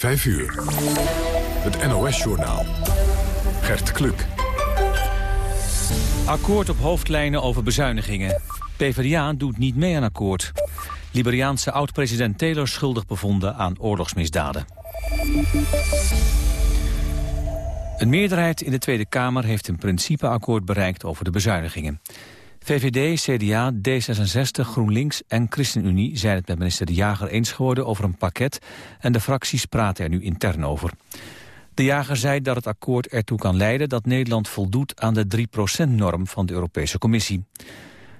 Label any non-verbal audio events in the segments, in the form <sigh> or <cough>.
5 uur. Het NOS-journaal. Gert Kluk. Akkoord op hoofdlijnen over bezuinigingen. PvdA doet niet mee aan akkoord. Liberiaanse oud-president Taylor schuldig bevonden aan oorlogsmisdaden. Een meerderheid in de Tweede Kamer heeft een principeakkoord bereikt over de bezuinigingen. VVD, CDA, D66, GroenLinks en ChristenUnie zijn het met minister De Jager eens geworden over een pakket en de fracties praten er nu intern over. De jager zei dat het akkoord ertoe kan leiden dat Nederland voldoet aan de 3%-norm van de Europese Commissie.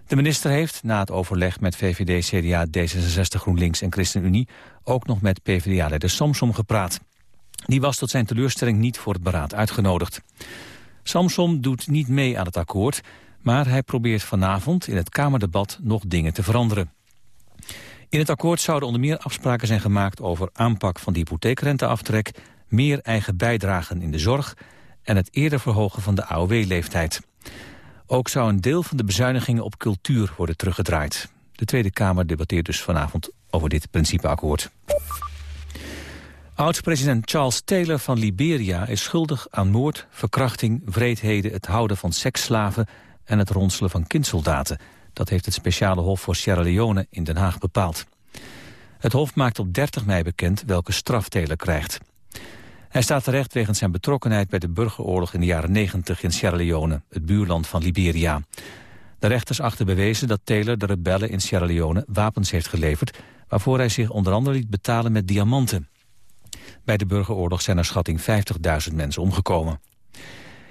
De minister heeft, na het overleg met VVD, CDA, D66, GroenLinks en ChristenUnie, ook nog met PvdA-leider Samsom gepraat. Die was tot zijn teleurstelling niet voor het beraad uitgenodigd. Samsom doet niet mee aan het akkoord, maar hij probeert vanavond in het Kamerdebat nog dingen te veranderen. In het akkoord zouden onder meer afspraken zijn gemaakt over aanpak van de hypotheekrenteaftrek, meer eigen bijdragen in de zorg en het eerder verhogen van de AOW-leeftijd. Ook zou een deel van de bezuinigingen op cultuur worden teruggedraaid. De Tweede Kamer debatteert dus vanavond over dit principeakkoord. Oud-president Charles Taylor van Liberia is schuldig aan moord, verkrachting, vreedheden, het houden van seksslaven en het ronselen van kindsoldaten. Dat heeft het speciale hof voor Sierra Leone in Den Haag bepaald. Het hof maakt op 30 mei bekend welke straf Taylor krijgt. Hij staat terecht wegens zijn betrokkenheid bij de burgeroorlog in de jaren 90 in Sierra Leone, het buurland van Liberia. De rechters achter bewezen dat Taylor de rebellen in Sierra Leone wapens heeft geleverd, waarvoor hij zich onder andere liet betalen met diamanten. Bij de burgeroorlog zijn er schatting 50.000 mensen omgekomen.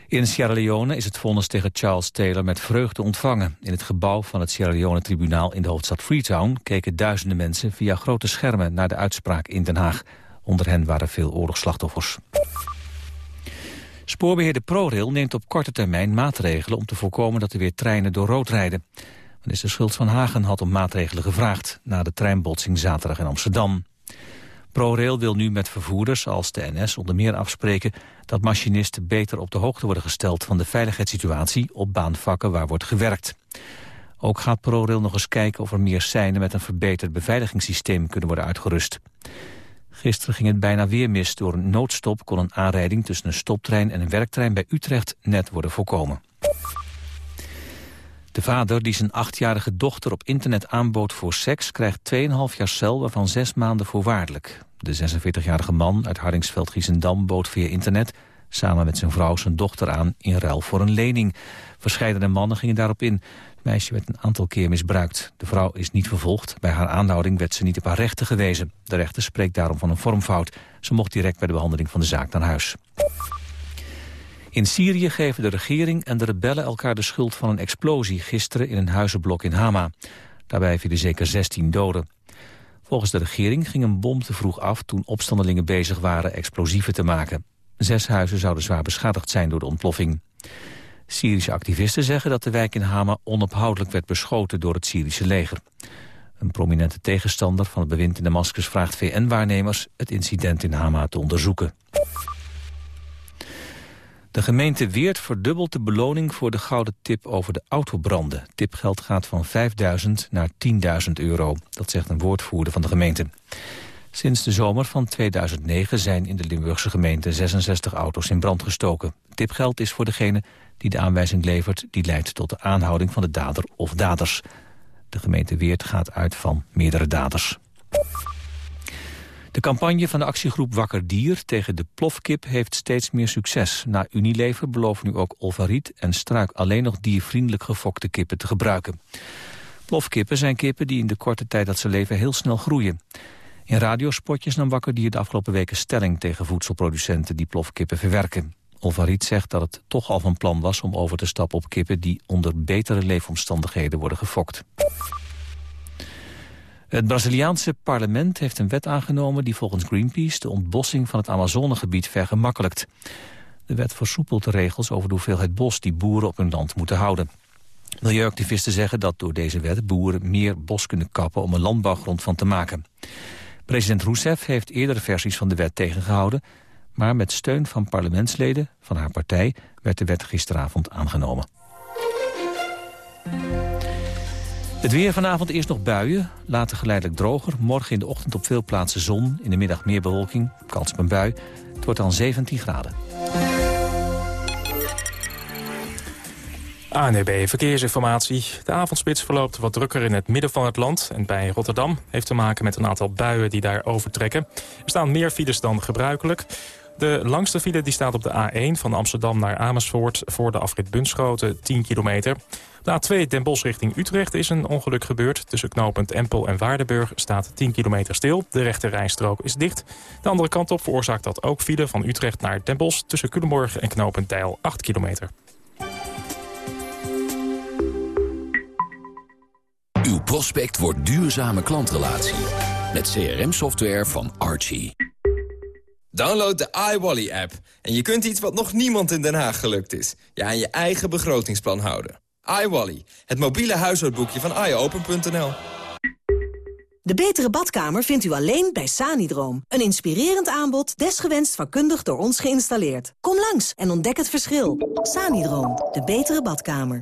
In Sierra Leone is het vonnis tegen Charles Taylor met vreugde ontvangen. In het gebouw van het Sierra Leone-tribunaal in de hoofdstad Freetown... keken duizenden mensen via grote schermen naar de uitspraak in Den Haag. Onder hen waren veel oorlogsslachtoffers. Spoorbeheerder ProRail neemt op korte termijn maatregelen... om te voorkomen dat er weer treinen door rood rijden. Minister Schultz van Hagen had om maatregelen gevraagd... na de treinbotsing zaterdag in Amsterdam. ProRail wil nu met vervoerders als de NS onder meer afspreken dat machinisten beter op de hoogte worden gesteld van de veiligheidssituatie op baanvakken waar wordt gewerkt. Ook gaat ProRail nog eens kijken of er meer seinen met een verbeterd beveiligingssysteem kunnen worden uitgerust. Gisteren ging het bijna weer mis. Door een noodstop kon een aanrijding tussen een stoptrein en een werktrein bij Utrecht net worden voorkomen. De vader die zijn achtjarige dochter op internet aanbood voor seks... krijgt 2,5 jaar cel, waarvan 6 maanden voorwaardelijk. De 46-jarige man uit Hardingsveld-Giessendam bood via internet... samen met zijn vrouw zijn dochter aan in ruil voor een lening. Verscheidene mannen gingen daarop in. Het meisje werd een aantal keer misbruikt. De vrouw is niet vervolgd. Bij haar aanhouding werd ze niet op haar rechten gewezen. De rechter spreekt daarom van een vormfout. Ze mocht direct bij de behandeling van de zaak naar huis. In Syrië geven de regering en de rebellen elkaar de schuld van een explosie gisteren in een huizenblok in Hama. Daarbij vielen zeker 16 doden. Volgens de regering ging een bom te vroeg af toen opstandelingen bezig waren explosieven te maken. Zes huizen zouden zwaar beschadigd zijn door de ontploffing. Syrische activisten zeggen dat de wijk in Hama onophoudelijk werd beschoten door het Syrische leger. Een prominente tegenstander van het bewind in Damascus vraagt VN-waarnemers het incident in Hama te onderzoeken. De gemeente Weert verdubbelt de beloning voor de gouden tip over de autobranden. Tipgeld gaat van 5.000 naar 10.000 euro. Dat zegt een woordvoerder van de gemeente. Sinds de zomer van 2009 zijn in de Limburgse gemeente 66 auto's in brand gestoken. Tipgeld is voor degene die de aanwijzing levert... die leidt tot de aanhouding van de dader of daders. De gemeente Weert gaat uit van meerdere daders. De campagne van de actiegroep Wakker Dier tegen de plofkip heeft steeds meer succes. Na Unilever beloven nu ook Olvariet en Struik alleen nog diervriendelijk gefokte kippen te gebruiken. Plofkippen zijn kippen die in de korte tijd dat ze leven heel snel groeien. In radiospotjes nam Wakker Dier de afgelopen weken stelling tegen voedselproducenten die plofkippen verwerken. Olvariet zegt dat het toch al van plan was om over te stappen op kippen die onder betere leefomstandigheden worden gefokt. Het Braziliaanse parlement heeft een wet aangenomen die volgens Greenpeace de ontbossing van het Amazonegebied vergemakkelijkt. De wet versoepelt de regels over de hoeveelheid bos die boeren op hun land moeten houden. Milieuactivisten zeggen dat door deze wet boeren meer bos kunnen kappen om een landbouwgrond van te maken. President Rousseff heeft eerdere versies van de wet tegengehouden, maar met steun van parlementsleden van haar partij werd de wet gisteravond aangenomen. Het weer vanavond eerst nog buien, later geleidelijk droger. Morgen in de ochtend op veel plaatsen zon, in de middag meer bewolking, kans op een bui. Het wordt dan 17 graden. ANEB Verkeersinformatie. De avondspits verloopt wat drukker in het midden van het land. En bij Rotterdam heeft te maken met een aantal buien die daar overtrekken. Er staan meer files dan gebruikelijk. De langste file die staat op de A1 van Amsterdam naar Amersfoort... voor de afrit Bunschoten, 10 kilometer. De A2 Den Bosch richting Utrecht is een ongeluk gebeurd. Tussen knooppunt Empel en Waardenburg staat 10 kilometer stil. De rechte rijstrook is dicht. De andere kant op veroorzaakt dat ook file van Utrecht naar Den Bosch... tussen Culemborg en knooppunt Deil 8 kilometer. Uw prospect wordt duurzame klantrelatie. Met CRM-software van Archie. Download de iWally-app en je kunt iets wat nog niemand in Den Haag gelukt is. Je aan je eigen begrotingsplan houden. iWally, het mobiele huishoudboekje van iOpen.nl. De betere badkamer vindt u alleen bij Sanidroom. Een inspirerend aanbod, desgewenst vakkundig door ons geïnstalleerd. Kom langs en ontdek het verschil. Sanidroom, de betere badkamer.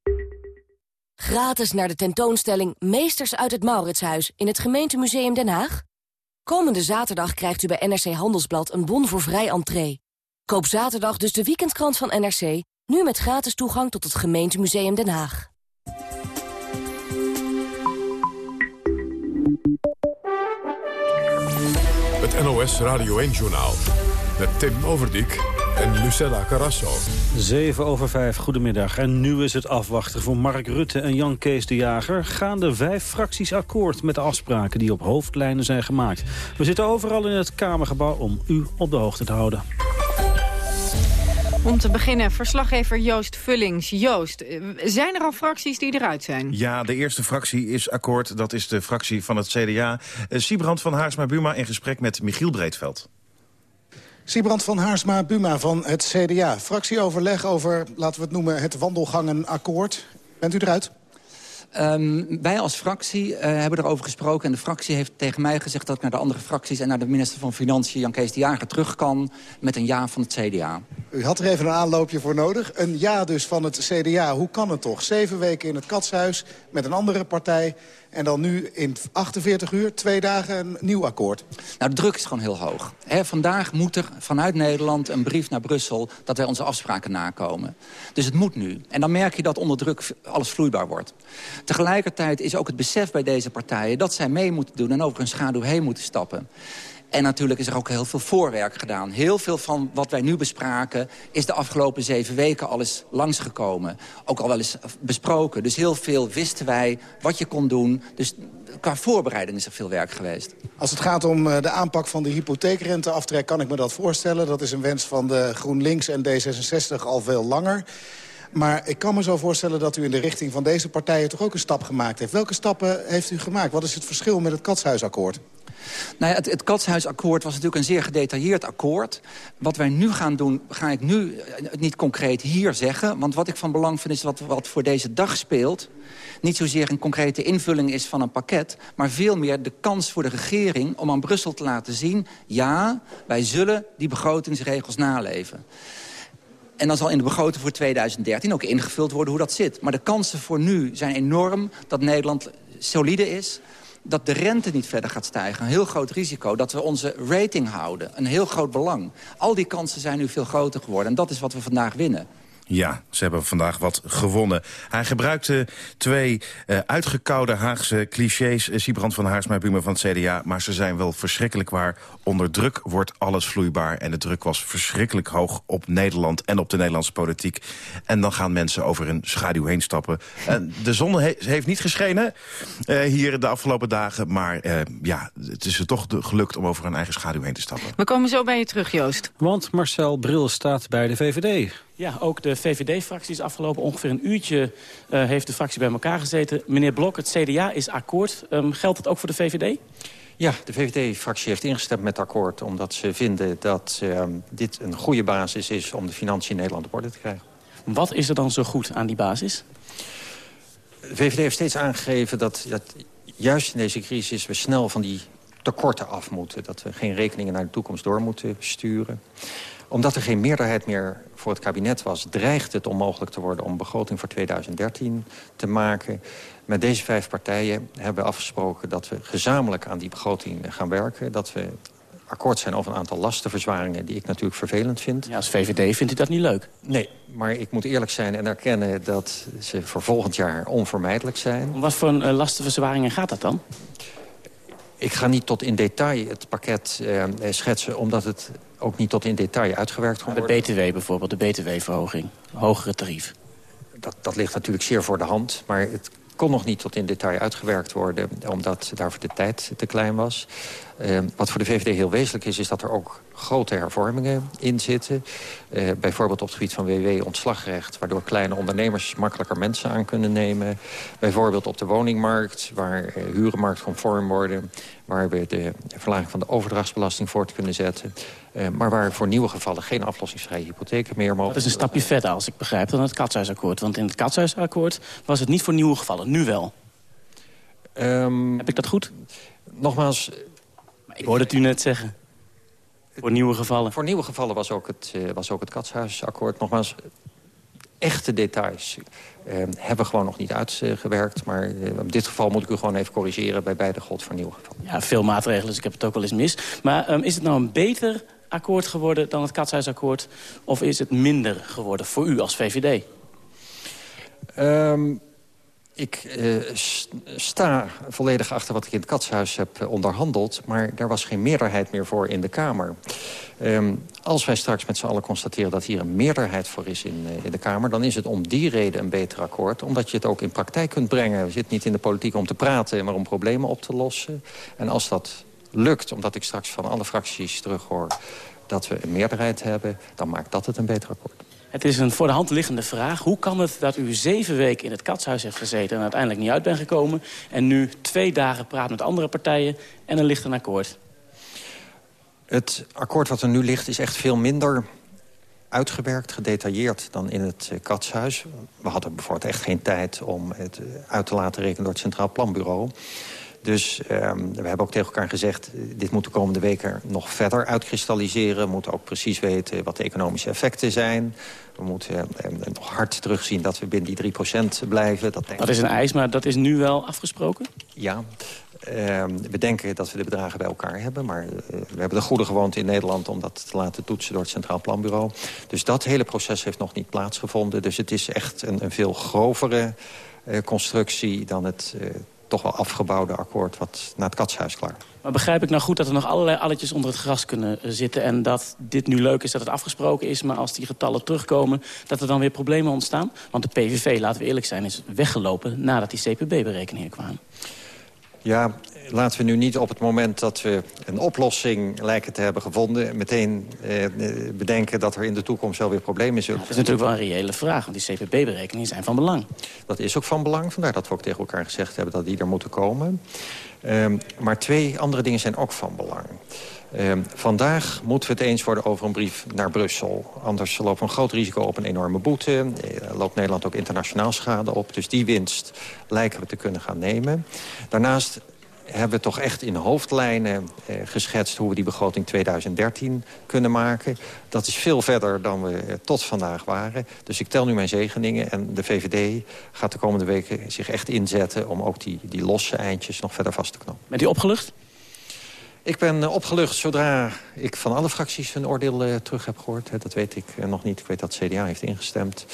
Gratis naar de tentoonstelling Meesters uit het Mauritshuis in het gemeentemuseum Den Haag? Komende zaterdag krijgt u bij NRC Handelsblad een bon voor vrij entree. Koop zaterdag dus de weekendkrant van NRC, nu met gratis toegang tot het gemeentemuseum Den Haag. Het NOS Radio 1-journaal met Tim Overdijk en Lucella Carrasso. 7 over 5, goedemiddag. En nu is het afwachten voor Mark Rutte en Jan Kees de Jager. Gaan de vijf fracties akkoord met de afspraken die op hoofdlijnen zijn gemaakt. We zitten overal in het Kamergebouw om u op de hoogte te houden. Om te beginnen, verslaggever Joost Vullings. Joost, eh, zijn er al fracties die eruit zijn? Ja, de eerste fractie is akkoord. Dat is de fractie van het CDA. Uh, Siebrand van Haarsma-Buma in gesprek met Michiel Breedveld. Siebrand van Haarsma-Buma van het CDA. Fractieoverleg over, laten we het noemen, het wandelgangenakkoord. Bent u eruit? Um, wij als fractie uh, hebben erover gesproken. En de fractie heeft tegen mij gezegd dat ik naar de andere fracties... en naar de minister van Financiën, Jan Kees de Jager, terug kan... met een ja van het CDA. U had er even een aanloopje voor nodig. Een ja dus van het CDA. Hoe kan het toch? Zeven weken in het katshuis met een andere partij... En dan nu in 48 uur, twee dagen, een nieuw akkoord. Nou, de druk is gewoon heel hoog. He, vandaag moet er vanuit Nederland een brief naar Brussel... dat wij onze afspraken nakomen. Dus het moet nu. En dan merk je dat onder druk alles vloeibaar wordt. Tegelijkertijd is ook het besef bij deze partijen... dat zij mee moeten doen en over hun schaduw heen moeten stappen. En natuurlijk is er ook heel veel voorwerk gedaan. Heel veel van wat wij nu bespraken is de afgelopen zeven weken al eens langsgekomen. Ook al wel eens besproken. Dus heel veel wisten wij wat je kon doen. Dus qua voorbereiding is er veel werk geweest. Als het gaat om de aanpak van de hypotheekrenteaftrek kan ik me dat voorstellen. Dat is een wens van de GroenLinks en D66 al veel langer. Maar ik kan me zo voorstellen dat u in de richting van deze partijen... toch ook een stap gemaakt heeft. Welke stappen heeft u gemaakt? Wat is het verschil met het Katshuisakkoord? Nou ja, het, het Katshuisakkoord was natuurlijk een zeer gedetailleerd akkoord. Wat wij nu gaan doen, ga ik nu niet concreet hier zeggen. Want wat ik van belang vind is wat, wat voor deze dag speelt... niet zozeer een concrete invulling is van een pakket... maar veel meer de kans voor de regering om aan Brussel te laten zien... ja, wij zullen die begrotingsregels naleven. En dan zal in de begroting voor 2013 ook ingevuld worden hoe dat zit. Maar de kansen voor nu zijn enorm dat Nederland solide is dat de rente niet verder gaat stijgen. Een heel groot risico. Dat we onze rating houden. Een heel groot belang. Al die kansen zijn nu veel groter geworden. En dat is wat we vandaag winnen. Ja, ze hebben vandaag wat gewonnen. Hij gebruikte twee uh, uitgekoude Haagse clichés... Uh, Siebrand van Haarsma Buma van het CDA... maar ze zijn wel verschrikkelijk waar. Onder druk wordt alles vloeibaar. En de druk was verschrikkelijk hoog op Nederland... en op de Nederlandse politiek. En dan gaan mensen over een schaduw heen stappen. Uh, de zon he heeft niet geschenen hier de afgelopen dagen... maar ja, het is er toch gelukt om over een eigen schaduw heen te stappen. We komen zo bij je terug, Joost. Want Marcel Bril staat bij de VVD. Ja, ook de VVD-fractie is afgelopen ongeveer een uurtje... Uh, heeft de fractie bij elkaar gezeten. Meneer Blok, het CDA is akkoord. Um, geldt het ook voor de VVD? Ja, de VVD-fractie heeft ingestemd met het akkoord... omdat ze vinden dat uh, dit een goede basis is om de financiën in Nederland op orde te krijgen. Wat is er dan zo goed aan die basis? De VVD heeft steeds aangegeven dat, dat juist in deze crisis... we snel van die tekorten af moeten. Dat we geen rekeningen naar de toekomst door moeten sturen omdat er geen meerderheid meer voor het kabinet was... dreigt het onmogelijk te worden om begroting voor 2013 te maken. Met deze vijf partijen hebben we afgesproken dat we gezamenlijk aan die begroting gaan werken. Dat we akkoord zijn over een aantal lastenverzwaringen... die ik natuurlijk vervelend vind. Ja, als VVD vindt u dat niet leuk? Nee, maar ik moet eerlijk zijn en erkennen dat ze voor volgend jaar onvermijdelijk zijn. Om wat voor uh, lastenverzwaringen gaat dat dan? Ik ga niet tot in detail het pakket uh, schetsen... omdat het ook niet tot in detail uitgewerkt kan worden. De BTW bijvoorbeeld, de BTW-verhoging, hogere tarief. Dat, dat ligt natuurlijk zeer voor de hand, maar het kon nog niet tot in detail uitgewerkt worden... omdat daarvoor de tijd te klein was. Uh, wat voor de VVD heel wezenlijk is, is dat er ook grote hervormingen in zitten. Uh, bijvoorbeeld op het gebied van WW-ontslagrecht... waardoor kleine ondernemers makkelijker mensen aan kunnen nemen. Bijvoorbeeld op de woningmarkt, waar uh, hurenmarkt conform worden... waar we de verlaging van de overdrachtsbelasting voort kunnen zetten. Uh, maar waar voor nieuwe gevallen geen aflossingsvrije hypotheken meer mogen. Dat is een stapje verder, als ik begrijp, dan het Katshuisakkoord. Want in het Katshuisakkoord was het niet voor nieuwe gevallen, nu wel. Um, Heb ik dat goed? Nogmaals... Maar ik hoorde het u net zeggen. Voor nieuwe gevallen. Voor nieuwe gevallen was ook het, uh, was ook het Katshuisakkoord. Nogmaals, echte details uh, hebben gewoon nog niet uitgewerkt. Maar in dit geval moet ik u gewoon even corrigeren... bij beide God voor nieuwe gevallen. Ja, veel maatregelen, dus ik heb het ook wel eens mis. Maar um, is het nou een beter akkoord geworden dan het Katshuisakkoord? Of is het minder geworden voor u als VVD? Um, ik uh, sta volledig achter wat ik in het katshuis heb onderhandeld... maar daar was geen meerderheid meer voor in de Kamer. Um, als wij straks met z'n allen constateren dat hier een meerderheid voor is in, uh, in de Kamer... dan is het om die reden een beter akkoord. Omdat je het ook in praktijk kunt brengen. We zitten niet in de politiek om te praten, maar om problemen op te lossen. En als dat lukt, omdat ik straks van alle fracties terughoor... dat we een meerderheid hebben, dan maakt dat het een beter akkoord. Het is een voor de hand liggende vraag. Hoe kan het dat u zeven weken in het katshuis heeft gezeten... en uiteindelijk niet uit bent gekomen... en nu twee dagen praat met andere partijen en er ligt een akkoord? Het akkoord wat er nu ligt is echt veel minder uitgewerkt, gedetailleerd dan in het uh, katshuis. We hadden bijvoorbeeld echt geen tijd om het uit te laten rekenen door het Centraal Planbureau. Dus um, we hebben ook tegen elkaar gezegd... dit moet de komende weken nog verder uitkristalliseren. We moeten ook precies weten wat de economische effecten zijn. We moeten uh, nog hard terugzien dat we binnen die 3% blijven. Dat, dat is een eis, maar dat is nu wel afgesproken? Ja. Uh, we denken dat we de bedragen bij elkaar hebben. Maar uh, we hebben de goede gewoonte in Nederland om dat te laten toetsen door het Centraal Planbureau. Dus dat hele proces heeft nog niet plaatsgevonden. Dus het is echt een, een veel grovere uh, constructie dan het toch wel afgebouwde akkoord wat naar het katshuis klaar. Maar begrijp ik nou goed dat er nog allerlei alletjes onder het gras kunnen zitten... en dat dit nu leuk is dat het afgesproken is... maar als die getallen terugkomen, dat er dan weer problemen ontstaan? Want de PVV, laten we eerlijk zijn, is weggelopen nadat die CPB-berekeningen kwamen. Ja, laten we nu niet op het moment dat we een oplossing lijken te hebben gevonden... meteen eh, bedenken dat er in de toekomst wel weer problemen zullen. Dat is natuurlijk wel een reële vraag, want die CPB-berekeningen zijn van belang. Dat is ook van belang, vandaar dat we ook tegen elkaar gezegd hebben dat die er moeten komen. Um, maar twee andere dingen zijn ook van belang. Um, vandaag moeten we het eens worden over een brief naar Brussel. Anders lopen we een groot risico op een enorme boete. Uh, loopt Nederland ook internationaal schade op. Dus die winst lijken we te kunnen gaan nemen. Daarnaast hebben we toch echt in hoofdlijnen eh, geschetst... hoe we die begroting 2013 kunnen maken. Dat is veel verder dan we eh, tot vandaag waren. Dus ik tel nu mijn zegeningen. En de VVD gaat de komende weken zich echt inzetten... om ook die, die losse eindjes nog verder vast te knopen. Bent u opgelucht? Ik ben opgelucht zodra ik van alle fracties een oordeel uh, terug heb gehoord. Dat weet ik uh, nog niet. Ik weet dat CDA heeft ingestemd.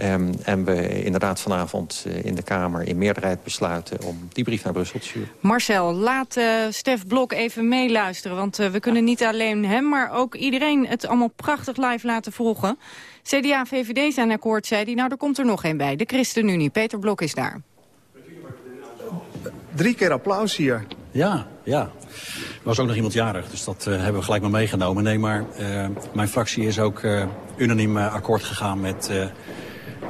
Um, en we inderdaad vanavond in de Kamer in meerderheid besluiten... om die brief naar Brussel te sturen. Marcel, laat Stef Blok even meeluisteren. Want we kunnen niet alleen hem, maar ook iedereen het allemaal prachtig live laten volgen. CDA en VVD zijn akkoord, zei hij. Nou, er komt er nog één bij. De ChristenUnie. Peter Blok is daar. Drie keer applaus hier. Ja, ja. Er was ook nog iemand jarig, dus dat uh, hebben we gelijk maar meegenomen. Nee, maar uh, mijn fractie is ook uh, unaniem akkoord gegaan met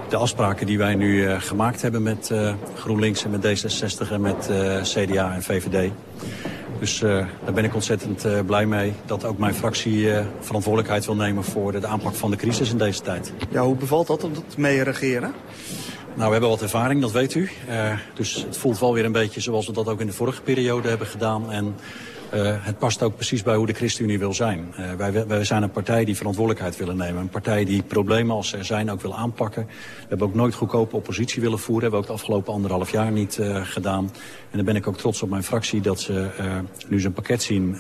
de afspraken die wij nu gemaakt hebben met GroenLinks en met D66 en met CDA en VVD. Dus daar ben ik ontzettend blij mee dat ook mijn fractie verantwoordelijkheid wil nemen voor de, de, aanpak van de crisis in deze tijd. Ja, hoe bevalt dat om dat mee regeren? Nou, we hebben wat ervaring, dat weet u. dus het voelt wel weer een beetje zoals we dat ook in de vorige periode hebben gedaan. En uh, het past ook precies bij hoe de ChristenUnie wil zijn. Uh, wij, wij, zijn een partij die verantwoordelijkheid willen nemen. Een partij die problemen als ze er zijn ook wil aanpakken. We hebben ook nooit goedkope oppositie willen voeren. hebben we ook de afgelopen anderhalf jaar niet uh, gedaan. En dan ben ik ook trots op mijn fractie dat ze nu zo'n pakket zien...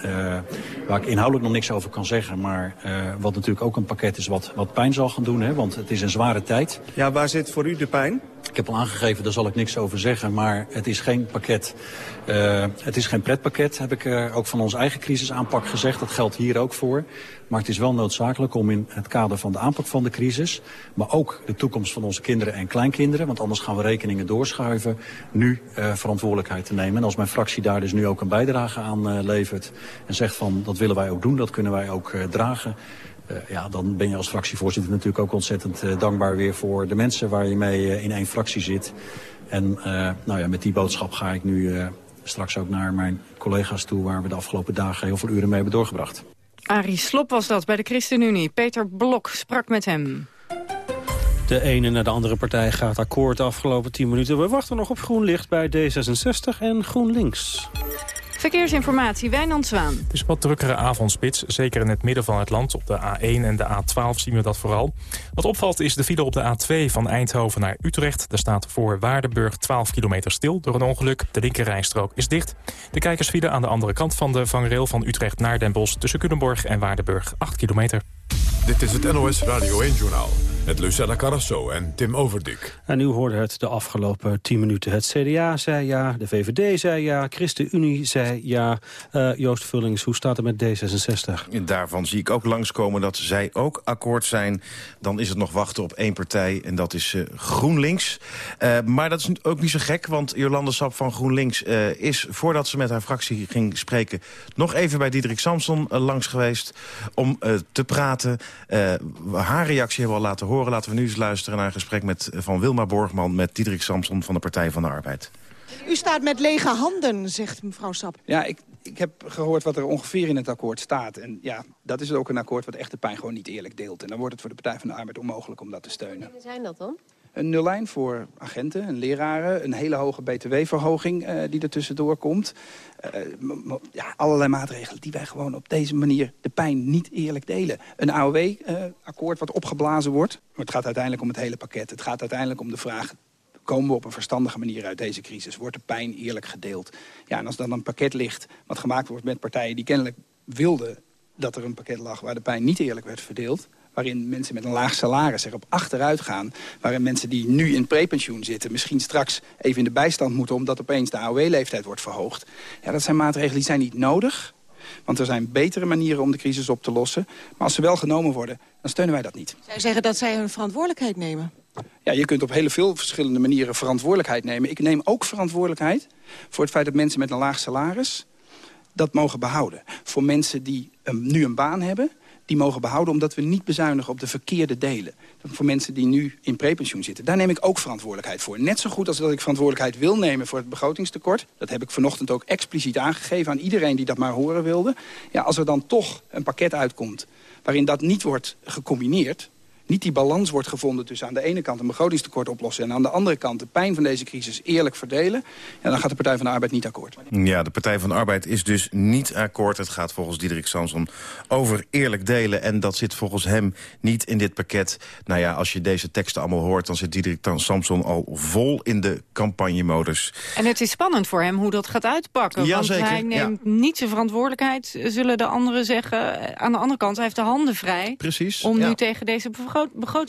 waar ik inhoudelijk nog niks over kan zeggen. Maar wat natuurlijk ook een pakket is wat, wat pijn zal gaan doen. Hè, want het is een zware tijd. Ja, waar zit voor u de pijn? Ik heb al aangegeven, daar zal ik niks over zeggen. Maar het is geen pakket. Het is geen pretpakket, heb ik uh, van onze eigen crisisaanpak gezegd. Dat geldt hier ook voor. Maar het is wel noodzakelijk om in het kader van de aanpak van de crisis... maar ook de toekomst van onze kinderen en kleinkinderen... want anders gaan we rekeningen doorschuiven... nu uh, verantwoordelijkheid te nemen. En als mijn fractie daar dus nu ook een bijdrage aan levert... en zegt van dat willen wij ook doen, dat kunnen wij ook dragen... Uh, ja, dan ben je als fractievoorzitter natuurlijk ook ontzettend dankbaar weer voor de mensen waar je mee in één fractie zit. En nou ja, met die boodschap ga ik nu straks ook naar mijn collega's toe... waar we de afgelopen dagen heel veel uren mee hebben doorgebracht. Arie Slop was dat bij de ChristenUnie. Peter Blok sprak met hem. De ene naar de andere partij gaat akkoord de afgelopen 10 minuten. We wachten nog op groen licht bij D66 en GroenLinks. Verkeersinformatie, Wijnand Zwaan. Het is wat drukkere avondspits, zeker in het midden van het land. Op de A1 en de A12 zien we dat vooral. Wat opvalt is de file op de A2 van Eindhoven naar Utrecht. Daar staat voor Waardenburg 12 kilometer stil door een ongeluk. De linkerrijstrook is dicht. De kijkersfile aan de andere kant van de vangrail van Utrecht naar Den Bosch... tussen Culemborg en Waardenburg 8 kilometer. Dit is het NOS Radio 1-journaal met Lucella Carrasso en Tim Overdik. En u hoorde het de afgelopen 10 minuten. Het CDA zei ja, de VVD zei ja, ChristenUnie zei ja. Uh, Joost Vullings, hoe staat het met D66? Daarvan zie ik ook langskomen dat zij ook akkoord zijn. Dan is het nog wachten op één partij en dat is uh, GroenLinks. Uh, maar dat is ook niet zo gek, want Jolande Sap van GroenLinks is... voordat ze met haar fractie ging spreken... nog even bij Diederik Samson langs geweest om te praten. haar reactie hebben we al laten horen. Laten we nu eens luisteren naar een gesprek met, van Wilma Borgman... met Diederik Samson van de Partij van de Arbeid. U staat met lege handen, zegt mevrouw Sap. Ja, ik, ik heb gehoord wat er ongeveer in het akkoord staat. En ja, dat is ook een akkoord wat echt de pijn gewoon niet eerlijk deelt. En dan wordt het voor de Partij van de Arbeid onmogelijk om dat te steunen. Wat zijn dat dan? Een nullijn voor agenten en leraren. Een hele hoge btw-verhoging uh, die er tussendoor komt. Uh, ja, allerlei maatregelen die wij gewoon op deze manier de pijn niet eerlijk delen. Een AOW-akkoord wat opgeblazen wordt. Maar het gaat uiteindelijk om het hele pakket. Het gaat uiteindelijk om de vraag... komen we op een verstandige manier uit deze crisis? Wordt de pijn eerlijk gedeeld? Ja, en als dan een pakket ligt wat gemaakt wordt met partijen... die kennelijk wilden dat er een pakket lag waar de pijn niet eerlijk werd verdeeld waarin mensen met een laag salaris erop achteruit gaan... waarin mensen die nu in prepensioen zitten... misschien straks even in de bijstand moeten... omdat opeens de AOW-leeftijd wordt verhoogd. Ja, dat zijn maatregelen die zijn niet nodig. Want er zijn betere manieren om de crisis op te lossen. Maar als ze wel genomen worden, dan steunen wij dat niet. Zij zeggen dat zij hun verantwoordelijkheid nemen. Ja, je kunt op hele veel verschillende manieren verantwoordelijkheid nemen. Ik neem ook verantwoordelijkheid voor het feit dat mensen met een laag salaris dat mogen behouden. Voor mensen die um, nu een baan hebben die mogen behouden... omdat we niet bezuinigen op de verkeerde delen. Voor mensen die nu in prepensioen zitten. Daar neem ik ook verantwoordelijkheid voor. Net zo goed als dat ik verantwoordelijkheid wil nemen voor het begrotingstekort. Dat heb ik vanochtend ook expliciet aangegeven aan iedereen die dat maar horen wilde. Ja, als er dan toch een pakket uitkomt waarin dat niet wordt gecombineerd niet die balans wordt gevonden tussen aan de ene kant een begrotingstekort oplossen... en aan de andere kant de pijn van deze crisis eerlijk verdelen... Ja, dan gaat de Partij van de Arbeid niet akkoord. Ja, de Partij van de Arbeid is dus niet akkoord. Het gaat volgens Diederik Samson over eerlijk delen. En dat zit volgens hem niet in dit pakket. Nou ja, als je deze teksten allemaal hoort... dan zit Diederik Samson al vol in de campagnemodus. En het is spannend voor hem hoe dat gaat uitpakken. Ja, want zeker. hij neemt ja. niet zijn verantwoordelijkheid, zullen de anderen zeggen. Aan de andere kant, hij heeft de handen vrij... Precies, om ja. nu tegen deze begroting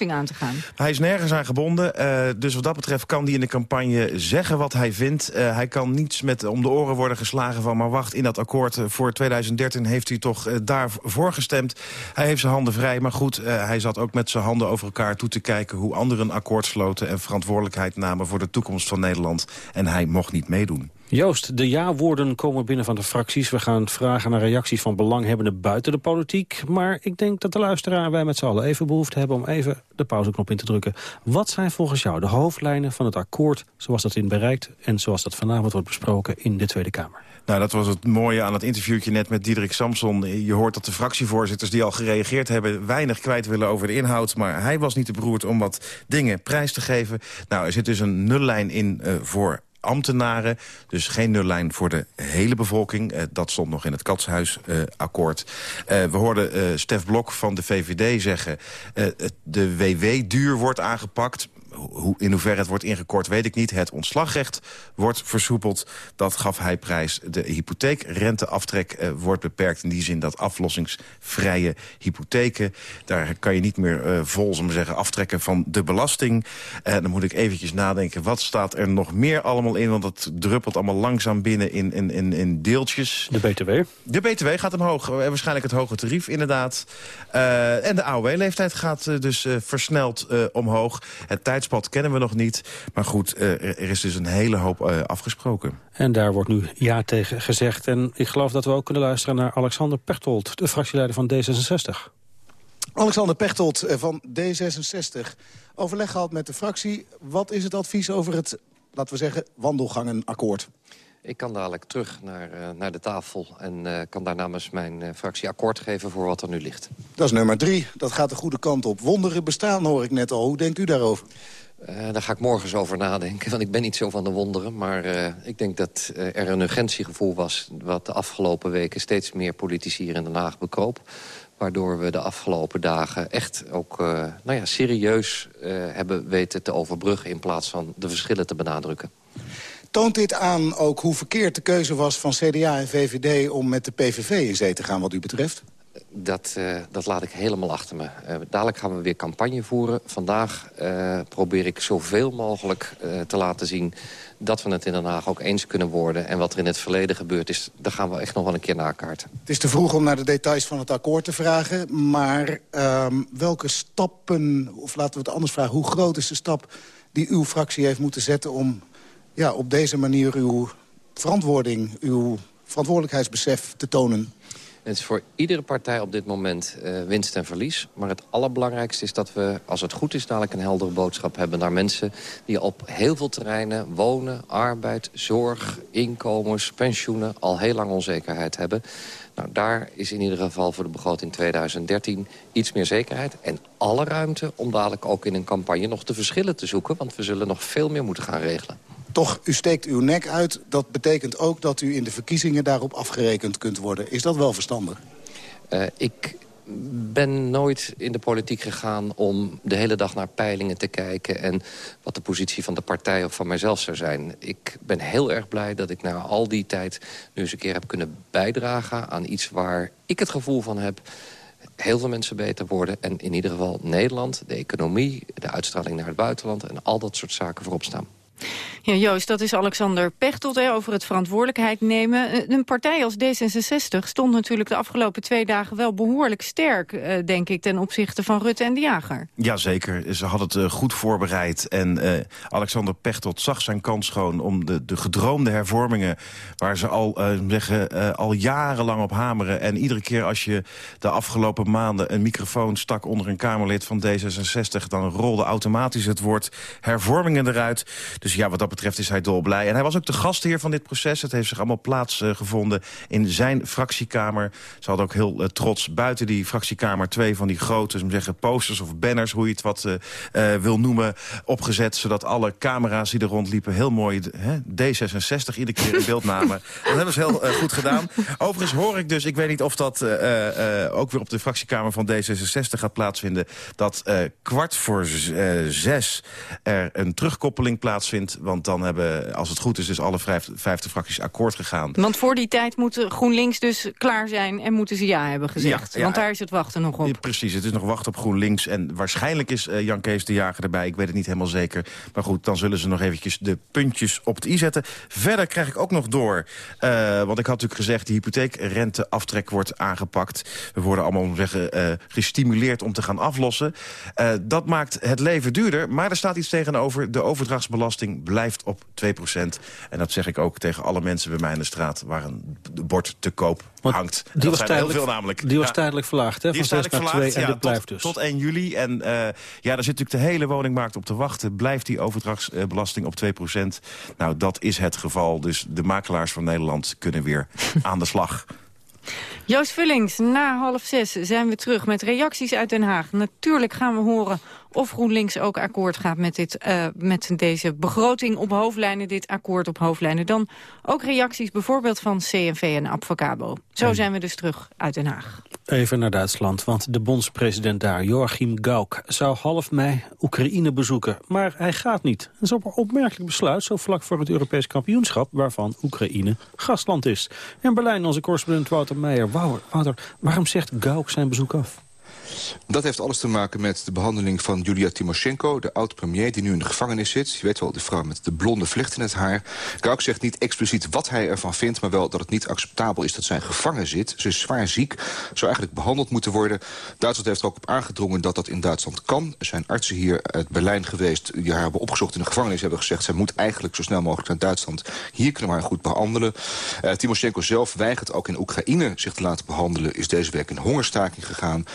aan te gaan. Hij is nergens aan gebonden, uh, dus wat dat betreft kan hij in de campagne zeggen wat hij vindt. Uh, hij kan niets met om de oren worden geslagen van... maar wacht, in dat akkoord voor 2013 heeft hij toch daarvoor gestemd. Hij heeft zijn handen vrij, maar goed, hij zat ook met zijn handen over elkaar toe te kijken... hoe anderen akkoord sloten en verantwoordelijkheid namen voor de toekomst van Nederland. En hij mocht niet meedoen. Joost, de ja-woorden komen binnen van de fracties. We gaan vragen naar reacties van belanghebbenden buiten de politiek. Maar ik denk dat de luisteraar wij met z'n allen even behoefte hebben... om even de pauzeknop in te drukken. Wat zijn volgens jou de hoofdlijnen van het akkoord... zoals dat in bereikt en zoals dat vanavond wordt besproken in de Tweede Kamer? Nou, dat was het mooie aan het interviewtje net met Diederik Samson. Je hoort dat de fractievoorzitters die al gereageerd hebben... weinig kwijt willen over de inhoud. Maar hij was niet te beroerd om wat dingen prijs te geven. Nou, er zit dus een nullijn in uh, voor ambtenaren. Dus geen nullijn voor de hele bevolking. Uh, dat stond nog in het Katshuisakkoord. Uh, uh, we hoorden Stef Blok van de VVD zeggen... de WW-duur wordt aangepakt hoe, in hoeverre het wordt ingekort, weet ik niet. Het ontslagrecht wordt versoepeld. Dat gaf hij prijs. De hypotheekrenteaftrek uh, wordt beperkt in die zin dat aflossingsvrije hypotheken... daar kan je niet meer uh, vol, zullen zeggen, aftrekken van de belasting. Uh, dan moet ik eventjes nadenken, wat staat er nog meer allemaal in? Want het druppelt allemaal langzaam binnen in, in, in, in deeltjes. De BTW? De BTW gaat omhoog. Waarschijnlijk het hoge tarief, inderdaad. en de AOW-leeftijd gaat dus versneld omhoog. Het tijds tijdspad kennen we nog niet. Maar goed, uh, er is dus een hele hoop uh, afgesproken. En daar wordt nu ja tegen gezegd. En ik geloof dat we ook kunnen luisteren naar Alexander Pechtold... de fractieleider van D66. Alexander Pechtold eh, van D66. Overleg gehad met de fractie. Wat is het advies over het, laten we zeggen, wandelgangenakkoord? Ik kan dadelijk terug naar, uh, naar de tafel en uh, kan daar namens mijn uh, fractie akkoord geven voor wat er nu ligt. Dat is nummer drie. Dat gaat de goede kant op. Wonderen bestaan, hoor ik net al. Hoe denkt u daarover? daar ga ik morgen eens over nadenken, <laughs> want ik ben niet zo van de wonderen. Maar ik denk dat er een urgentiegevoel was... wat de afgelopen weken steeds meer politici hier in Den Haag bekroop. Waardoor we de afgelopen dagen echt ook nou ja, serieus hebben weten te overbruggen... in plaats van de verschillen te benadrukken. Toont dit aan ook hoe verkeerd de keuze was van CDA en VVD... om met de PVV in zee te gaan wat u betreft? Dat, uh, dat laat ik helemaal achter me. Uh, dadelijk gaan we weer campagne voeren. Vandaag uh, probeer ik zoveel mogelijk te laten zien... dat we het in Den Haag ook eens kunnen worden. En wat er in het verleden gebeurd is, daar gaan we echt nog wel een keer nakaarten. Het is te vroeg om naar de details van het akkoord te vragen. Maar ehm, welke stappen, of laten we het anders vragen... hoe groot is de stap die uw fractie heeft moeten zetten... om ja, op deze manier uw verantwoording, uw verantwoordelijkheidsbesef te tonen? Het is voor iedere partij op dit moment uh, winst en verlies. Maar het allerbelangrijkste is dat we, als het goed is... dadelijk een heldere boodschap hebben naar mensen... die op heel veel terreinen wonen, arbeid, zorg, inkomens, pensioenen... al heel lang onzekerheid hebben. Nou, daar is in ieder geval voor de begroting 2013 iets meer zekerheid. En alle ruimte om dadelijk ook in een campagne nog de verschillen te zoeken. Want we zullen nog veel meer moeten gaan regelen. Toch, u steekt uw nek uit. Dat betekent ook dat u in de verkiezingen daarop afgerekend kunt worden. Is dat wel verstandig? Uh, ik ben nooit in de politiek gegaan om de hele dag naar peilingen te kijken... en wat de positie van de partij of van mijzelf zou zijn. Ik ben heel erg blij dat ik na al die tijd nu eens een keer heb kunnen bijdragen... aan iets waar ik het gevoel van heb heel veel mensen beter worden... en in ieder geval Nederland, de economie, de uitstraling naar het buitenland... en al dat soort zaken voorop staan. Ja, Joost, dat is Alexander Pechtold hè, over het verantwoordelijkheid nemen. Eh, een partij als D66 stond natuurlijk de afgelopen twee dagen wel behoorlijk sterk, eh, denk ik, ten opzichte van Rutte en de Jager. Jazeker, ze had het uh, goed voorbereid en Alexander Pechtold zag zijn kans gewoon om de, de gedroomde hervormingen, waar ze al, zeggen, al jarenlang op hameren. En iedere keer als je de afgelopen maanden een microfoon stak onder een Kamerlid van D66, dan rolde automatisch het woord hervormingen eruit. Dus ja, wat dat betreft is hij dolblij. En hij was ook de gastheer van dit proces. Het heeft zich allemaal plaatsgevonden in zijn fractiekamer. Ze hadden ook heel uh, trots buiten die fractiekamer... twee van die grote zeggen, posters of banners, hoe je het wat uh, wil noemen... opgezet, zodat alle camera's die er rondliepen... heel mooi hè, D66 iedere keer in beeld namen. <laughs> dat hebben ze heel goed gedaan. Overigens hoor ik dus, ik weet niet of dat ook weer op de fractiekamer van D66 gaat plaatsvinden... dat kwart voor zes er een terugkoppeling plaatsvindt. Want dan hebben, als het goed is, dus alle vijfde fracties akkoord gegaan. Want voor die tijd moet GroenLinks dus klaar zijn en moeten ze ja hebben gezegd. Ja, ja, want daar is het wachten nog op. precies, het is nog wachten op GroenLinks. En waarschijnlijk is uh, Jan Kees de Jager erbij. Ik weet het niet helemaal zeker. Maar goed, dan zullen ze nog eventjes de puntjes op het i zetten. Verder krijg ik ook nog door, uh, want ik had natuurlijk gezegd... de hypotheekrenteaftrek wordt aangepakt. We worden allemaal zeggen, uh, gestimuleerd om te gaan aflossen. dat maakt het leven duurder, maar er staat iets tegenover. De overdrachtsbelasting blijft blijft op 2% En dat zeg ik ook tegen alle mensen bij mij in de straat... waar een bord te koop hangt. Die dat was, zijn tijdelijk, heel veel namelijk. die was Ja. tijdelijk verlaagd, hè? Die Van is 6 tijdelijk naar 2 verlaagd, en ja, dit blijft tot, dus. tot 1 juli. En eh, ja, daar zit natuurlijk de hele woningmarkt op te wachten. Blijft die overdrachtsbelasting op 2% Nou, dat is het geval. Dus de makelaars van Nederland kunnen weer <laughs> aan de slag. Joost Vullings, na half zes zijn we terug met reacties uit Den Haag. Natuurlijk gaan we horen of GroenLinks ook akkoord gaat met, dit, eh, met deze begroting op hoofdlijnen, dit akkoord op hoofdlijnen. Dan ook reacties bijvoorbeeld van CNV en Abfacabo. Zo zijn we dus terug uit Den Haag. Even naar Duitsland, want de bondspresident daar, Joachim Gauck... zou half mei Oekraïne bezoeken, maar hij gaat niet. Dat is op een opmerkelijk besluit, zo vlak voor het Europees kampioenschap... waarvan Oekraïne gastland is. In Berlijn onze correspondent Wouter Meijer. Wouter, Wouter, waarom zegt Gauck zijn bezoek af? Dat heeft alles te maken met de behandeling van Julia Timoshenko... de oud-premier die nu in de gevangenis zit. Je weet wel, de vrouw met de blonde vlecht in het haar. Gauk zegt niet expliciet wat hij ervan vindt... maar wel dat het niet acceptabel is dat zij gevangen zit. Ze is zwaar ziek, zou eigenlijk behandeld moeten worden. Duitsland heeft er ook op aangedrongen dat dat in Duitsland kan. Er zijn artsen hier uit Berlijn geweest... die haar hebben opgezocht in de gevangenis hebben gezegd... zij moet eigenlijk zo snel mogelijk naar Duitsland. Hier kunnen we haar goed behandelen. Uh, Timoshenko zelf weigert ook in Oekraïne zich te laten behandelen... is deze week in hongerstaking gegaan.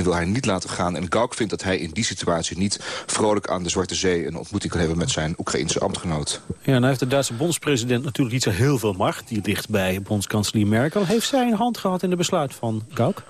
Wil hij niet laten gaan. En Gauk vindt dat hij in die situatie niet vrolijk aan de Zwarte Zee... een ontmoeting kan hebben met zijn Oekraïense ambtgenoot. Ja, nou heeft de Duitse bondspresident natuurlijk niet zo heel veel macht. Die ligt bij bondskanselier Merkel. Heeft zij een hand gehad in de besluit van Gauk?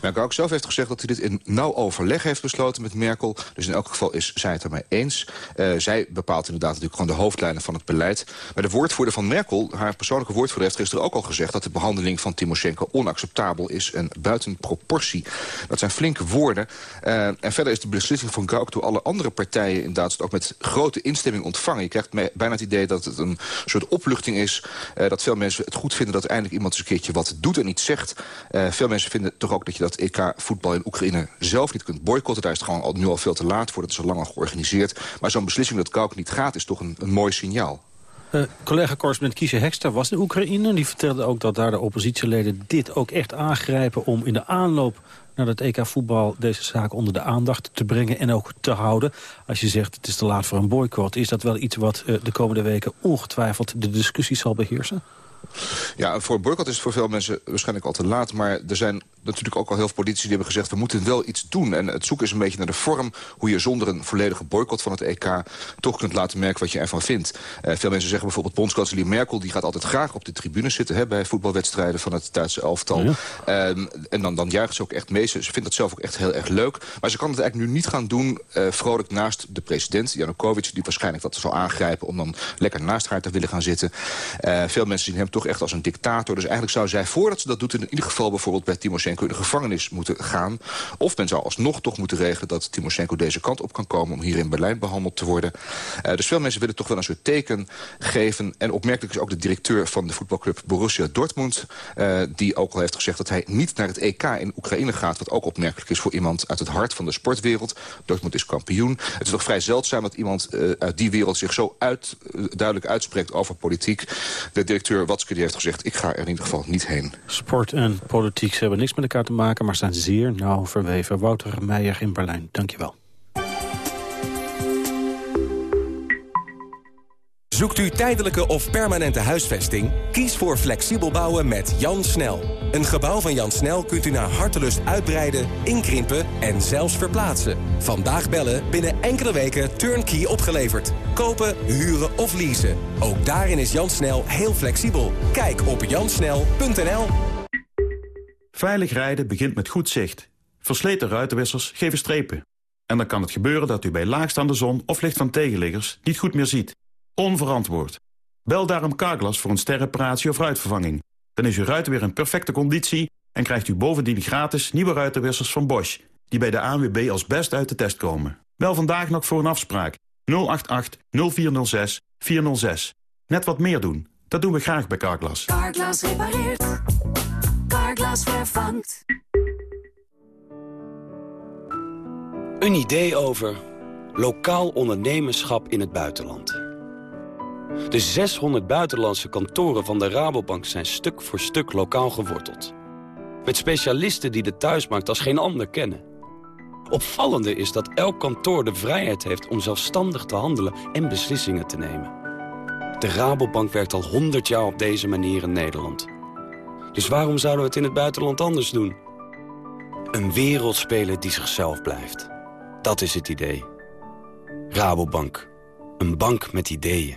Nou, Gauk zelf heeft gezegd dat hij dit in nauw overleg heeft besloten met Merkel. Dus in elk geval is zij het ermee eens. Uh, zij bepaalt inderdaad natuurlijk gewoon de hoofdlijnen van het beleid. Maar de woordvoerder van Merkel, haar persoonlijke woordvoerder... heeft gisteren ook al gezegd dat de behandeling van Timoshenko onacceptabel is... en buiten proportie. Dat zijn flinke woorden. Uh, en verder is de beslissing van Gauk door alle andere partijen... in Duitsland ook met grote instemming ontvangen. Je krijgt bijna het idee dat het een soort opluchting is... Uh, dat veel mensen het goed vinden dat eindelijk iemand eens een keertje wat doet en iets zegt. veel mensen vinden toch ook dat je dat EK voetbal in Oekraïne zelf niet kunt boycotten. Daar is het gewoon al, nu al veel te laat voor. Dat is al lang al georganiseerd. Maar zo'n beslissing dat Gauk niet gaat is toch een, een mooi signaal. Uh, Collega-correspondent Kiesje Hekster was in Oekraïne. Die vertelde ook dat daar de oppositieleden dit ook echt aangrijpen... om in de aanloop naar het EK voetbal deze zaak onder de aandacht te brengen en ook te houden. Als je zegt het is te laat voor een boycott... is dat wel iets wat uh, de komende weken ongetwijfeld de discussie zal beheersen? Ja, voor boycott is het voor veel mensen waarschijnlijk al te laat. Maar er zijn natuurlijk ook al heel veel politici die hebben gezegd... we moeten wel iets doen. En het zoeken is een beetje naar de vorm... hoe je zonder een volledige boycott van het EK... toch kunt laten merken wat je ervan vindt. Uh, veel mensen zeggen bijvoorbeeld bondskanselier Merkel... die gaat altijd graag op de tribune zitten... Hè, bij voetbalwedstrijden van het Duitse elftal. Ja. Um, en dan, dan juicht ze ook echt mee. Ze, ze vindt dat zelf ook echt heel erg leuk. Maar ze kan het eigenlijk nu niet gaan doen... Uh, vrolijk naast de president, Janukovic... die waarschijnlijk dat zal aangrijpen... om dan lekker naast haar te willen gaan zitten. Uh, veel mensen zien hem toch echt als een dictator. Dus eigenlijk zou zij, voordat ze dat doet... in ieder geval bijvoorbeeld bij Timoshenko in de gevangenis moeten gaan. Of men zou alsnog toch moeten regelen dat Timoshenko deze kant op kan komen... om hier in Berlijn behandeld te worden. Uh, dus veel mensen willen toch wel een soort teken geven. En opmerkelijk is ook de directeur van de voetbalclub Borussia Dortmund... Uh, die ook al heeft gezegd dat hij niet naar het EK in Oekraïne gaat... wat ook opmerkelijk is voor iemand uit het hart van de sportwereld. Dortmund is kampioen. Het is toch vrij zeldzaam dat iemand uh, uit die wereld zich zo uit, duidelijk uitspreekt over politiek. De directeur Watske die heeft gezegd, ik ga er in ieder geval niet heen. Sport en politiek hebben niks met elkaar te maken... maar zijn zeer nauw verweven. Wouter Meijer in Berlijn, dankjewel. Zoekt u tijdelijke of permanente huisvesting? Kies voor flexibel bouwen met Jan Snel. Een gebouw van Jan Snel kunt u naar hartelust uitbreiden, inkrimpen en zelfs verplaatsen. Vandaag bellen, binnen enkele weken turnkey opgeleverd. Kopen, huren of leasen. Ook daarin is Jan Snel heel flexibel. Kijk op jansnel.nl. Veilig rijden begint met goed zicht. Versleten ruitenwissers geven strepen. En dan kan het gebeuren dat u bij laagstaande zon of licht van tegenliggers niet goed meer ziet. Onverantwoord. Bel daarom Carglass voor een sterreparatie of ruitvervanging. Dan is uw ruit weer in perfecte conditie en krijgt u bovendien gratis nieuwe ruitenwissers van Bosch... die bij de ANWB als best uit de test komen. Bel vandaag nog voor een afspraak. 088 0406 406. Net wat meer doen. Dat doen we graag bij Carglass. Carglass repareert. Een idee over lokaal ondernemerschap in het buitenland. De 600 buitenlandse kantoren van de Rabobank zijn stuk voor stuk lokaal geworteld. Met specialisten die de thuismarkt als geen ander kennen. Opvallende is dat elk kantoor de vrijheid heeft om zelfstandig te handelen en beslissingen te nemen. De Rabobank werkt al 100 jaar op deze manier in Nederland. Dus waarom zouden we het in het buitenland anders doen? Een wereldspeler die zichzelf blijft. Dat is het idee. Rabobank. Een bank met ideeën.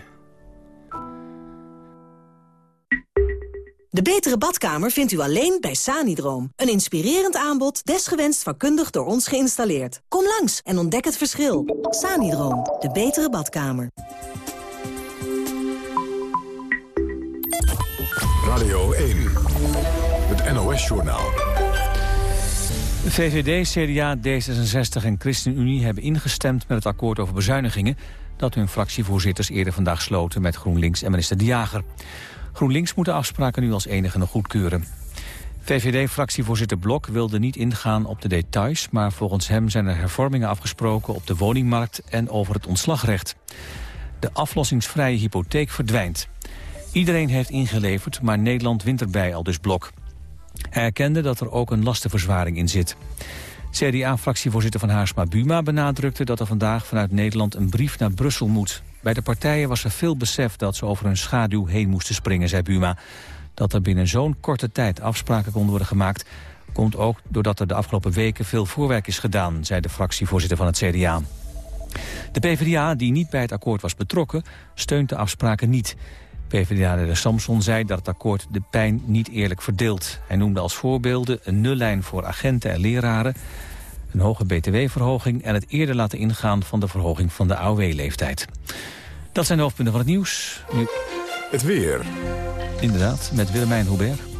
De betere badkamer vindt u alleen bij Sanidroom. Een inspirerend aanbod, desgewenst vakkundig door ons geïnstalleerd. Kom langs en ontdek het verschil. Sanidroom, de betere badkamer. Radio 1, het NOS-journaal. VVD, CDA, D66 en ChristenUnie hebben ingestemd met het akkoord over bezuinigingen... dat hun fractievoorzitters eerder vandaag sloten met GroenLinks en minister De Jager. GroenLinks moet de afspraken nu als enige nog goedkeuren. VVD-fractievoorzitter Blok wilde niet ingaan op de details... maar volgens hem zijn er hervormingen afgesproken op de woningmarkt en over het ontslagrecht. De aflossingsvrije hypotheek verdwijnt. Iedereen heeft ingeleverd, maar Nederland wint erbij, al dus Blok. Hij erkende dat er ook een lastenverzwaring in zit. CDA-fractievoorzitter van Haarsma Buma benadrukte dat er vandaag vanuit Nederland een brief naar Brussel moet. Bij de partijen was er veel besef dat ze over hun schaduw heen moesten springen, zei Buma. Dat er binnen zo'n korte tijd afspraken konden worden gemaakt... komt ook doordat er de afgelopen weken veel voorwerk is gedaan... zei de fractievoorzitter van het CDA. De PvdA, die niet bij het akkoord was betrokken, steunt de afspraken niet. PvdA-leider Samson zei dat het akkoord de pijn niet eerlijk verdeelt. Hij noemde als voorbeelden een nullijn voor agenten en leraren... een hoge btw-verhoging en het eerder laten ingaan van de verhoging van de AOW-leeftijd. Dat zijn de hoofdpunten van het nieuws. Nu... Het weer. Inderdaad, met Willemijn Hubert.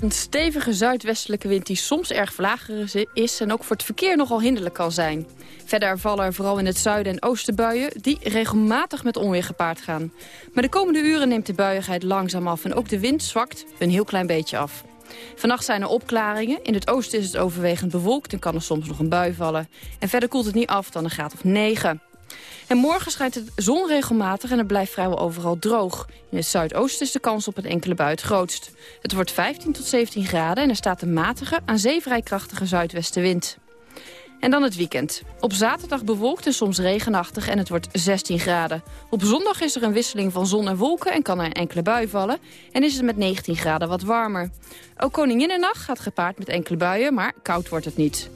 Een stevige zuidwestelijke wind die soms erg vlager is... en ook voor het verkeer nogal hinderlijk kan zijn. Verder vallen er vooral in het zuiden en oosten buien... die regelmatig met onweer gepaard gaan. Maar de komende uren neemt de buiigheid langzaam af... en ook de wind zwakt een heel klein beetje af. Vannacht zijn er opklaringen. In het oosten is het overwegend bewolkt en kan er soms nog een bui vallen. En verder koelt het niet af dan een graad of 9. En morgen schijnt de zon regelmatig en het blijft vrijwel overal droog. In het zuidoosten is de kans op een enkele bui het grootst. Het wordt 15 tot 17 graden en er staat een matige, aan zee vrij krachtige zuidwestenwind. En dan het weekend. Op zaterdag bewolkt en soms regenachtig en het wordt 16 graden. Op zondag is er een wisseling van zon en wolken en kan er een enkele bui vallen. En is het met 19 graden wat warmer. Ook Koninginnennacht gaat gepaard met enkele buien, maar koud wordt het niet.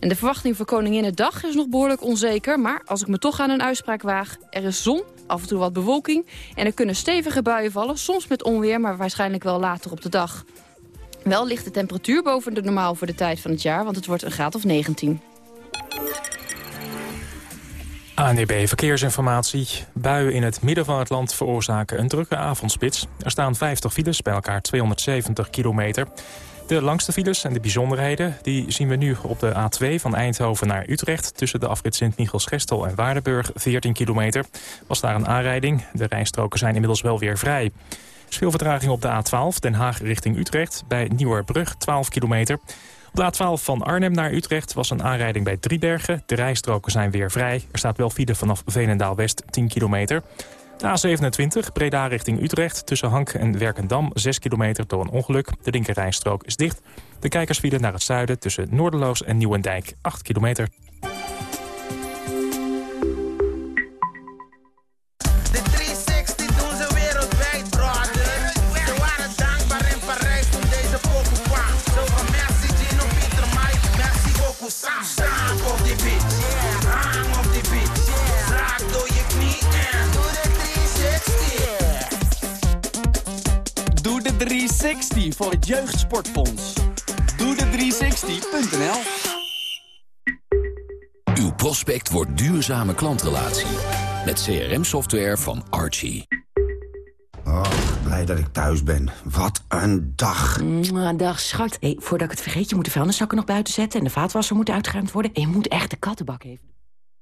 En de verwachting voor Koninginnedag is nog behoorlijk onzeker... maar als ik me toch aan een uitspraak waag, er is zon, af en toe wat bewolking... en er kunnen stevige buien vallen, soms met onweer... maar waarschijnlijk wel later op de dag. Wel ligt de temperatuur boven de normaal voor de tijd van het jaar... want het wordt een graad of 19. ANDB Verkeersinformatie. Buien in het midden van het land veroorzaken een drukke avondspits. Er staan 50 files, bij elkaar 270 kilometer. De langste files en de bijzonderheden die zien we nu op de A2 van Eindhoven naar Utrecht... tussen de afrit Sint-Michels-Gestel en Waardenburg, 14 kilometer. Was daar een aanrijding. De rijstroken zijn inmiddels wel weer vrij. Er is veel vertraging op de A12, Den Haag richting Utrecht... bij Nieuwerbrug, 12 kilometer. Op de A12 van Arnhem naar Utrecht was een aanrijding bij Driebergen. De rijstroken zijn weer vrij. Er staat wel file vanaf Veenendaal-West, 10 kilometer. De A27, Breda richting Utrecht, tussen Hank en Werkendam, 6 kilometer door een ongeluk. De linkerrijstrook is dicht. De kijkersfile naar het zuiden tussen Noorderloos en Nieuwendijk, 8 kilometer. De 360 voor het Jeugdsportfonds. Doe de 360.nl Uw prospect wordt duurzame klantrelatie. Met CRM-software van Archie. Oh, blij dat ik thuis ben. Wat een dag. Mwah, dag, schat. Hey, voordat ik het vergeet, je moet de vuilniszakken nog buiten zetten... en de vaatwasser moet uitgeruimd worden. En je moet echt de kattenbak even...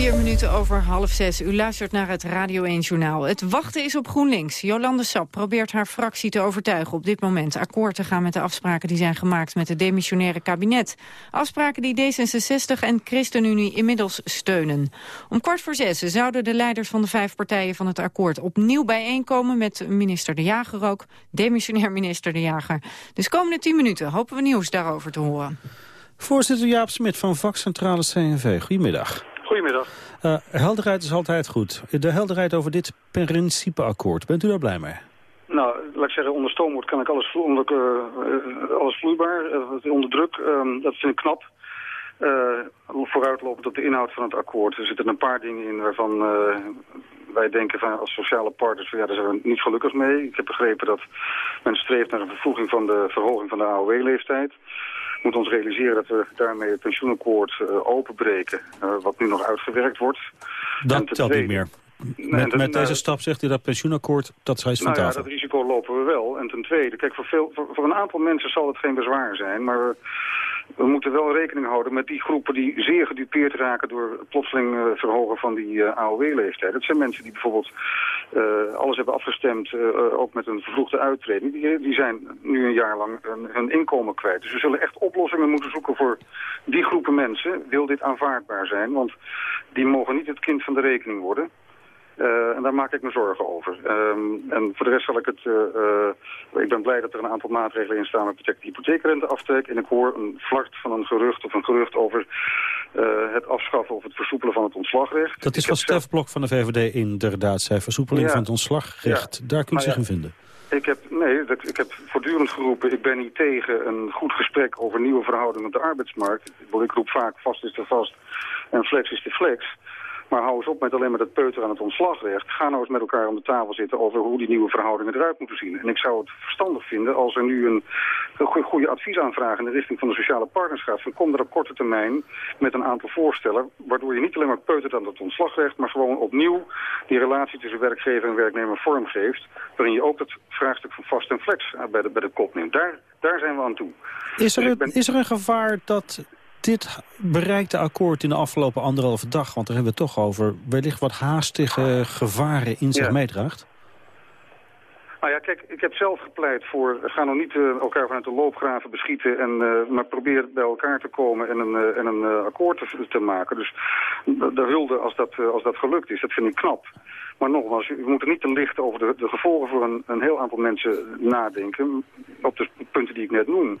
Vier minuten over half zes. U luistert naar het Radio 1 Journaal. Het wachten is op GroenLinks. Jolande Sap probeert haar fractie te overtuigen op dit moment akkoord te gaan met de afspraken die zijn gemaakt met het demissionaire kabinet. Afspraken die D66 en ChristenUnie inmiddels steunen. Om kwart voor zes zouden de leiders van de vijf partijen van het akkoord opnieuw bijeenkomen met minister De Jager ook, demissionair minister De Jager. Dus komende tien minuten hopen we nieuws daarover te horen. Voorzitter Jaap Smit van vakcentrale CNV, goedemiddag. Goedemiddag. Uh, helderheid is altijd goed. De helderheid over dit principeakkoord, bent u daar blij mee? Nou, laat ik zeggen, onder stoom wordt kan ik alles, onder, uh, alles vloeibaar, uh, onder druk. Um, dat vind ik knap. vooruitlopend op de inhoud van het akkoord. Er zitten een paar dingen in waarvan wij denken van als sociale partners, ja, daar zijn we niet gelukkig mee. Ik heb begrepen dat men streeft naar een vervoeging van de verhoging van de AOW-leeftijd moeten ons realiseren dat we daarmee het pensioenakkoord uh, openbreken, uh, wat nu nog uitgewerkt wordt. Dat telt niet meer. Met, met deze stap zegt u dat pensioenakkoord, dat is van nou. Ja, dat risico lopen we wel. En ten tweede, kijk, voor, veel, voor, voor een aantal mensen zal het geen bezwaar zijn, maar we moeten wel rekening houden met die groepen die zeer gedupeerd raken door plotseling uh, verhogen van die uh, AOW-leeftijd. Dat zijn mensen die bijvoorbeeld uh, alles hebben afgestemd, ook met een vervroegde uittreding. Die, die zijn nu een jaar lang hun, hun inkomen kwijt. Dus we zullen echt oplossingen moeten zoeken voor die groepen mensen. Wil dit aanvaardbaar zijn? Want die mogen niet het kind van de rekening worden. Uh, en daar maak ik me zorgen over. Um, en voor de rest zal ik het... Uh, uh, ik ben blij dat er een aantal maatregelen in staan... met betrekking de hypotheekrenteaftrek. En ik hoor een vlacht van een gerucht of een gerucht over... het afschaffen of het versoepelen van het ontslagrecht. Dat is wat Stef Blok van de VVD inderdaad zei. Versoepeling ja. van het ontslagrecht. Ja. Daar kunt u zich in vinden. Ik heb, nee, dat, ik heb voortdurend geroepen, ik ben niet tegen een goed gesprek over nieuwe verhoudingen op de arbeidsmarkt. Ik roep vaak vast is de vast en flex is de flex. Maar hou eens op met alleen maar dat peuter aan het ontslagrecht. Ga nou eens met elkaar om de tafel zitten over hoe die nieuwe verhoudingen eruit moeten zien. En ik zou het verstandig vinden als er nu een, een goede adviesaanvraag in de richting van de sociale partners gaat. Van kom er op korte termijn met een aantal voorstellen. Waardoor je niet alleen maar peutert aan het ontslagrecht. Maar gewoon opnieuw die relatie tussen werkgever en werknemer vormgeeft. Waarin je ook het vraagstuk van vast en flex bij de, bij de kop neemt. Daar, daar zijn we aan toe. Is er, ben... is er een gevaar dat dit bereikte akkoord in de afgelopen anderhalve dag... want daar hebben we het toch over... wellicht wat haastige gevaren in zich ja. meedraagt? Nou ja, kijk, ik heb zelf gepleit voor... ga nou niet uh, elkaar vanuit de loopgraven beschieten... En, uh, maar probeer bij elkaar te komen en een, uh, en een akkoord te, te, maken. Dus de hulde als dat, als dat gelukt is, dat vind ik knap. Maar nogmaals, we moeten niet te licht over de, de gevolgen voor een, een, heel aantal mensen nadenken. Op de punten die ik net noem.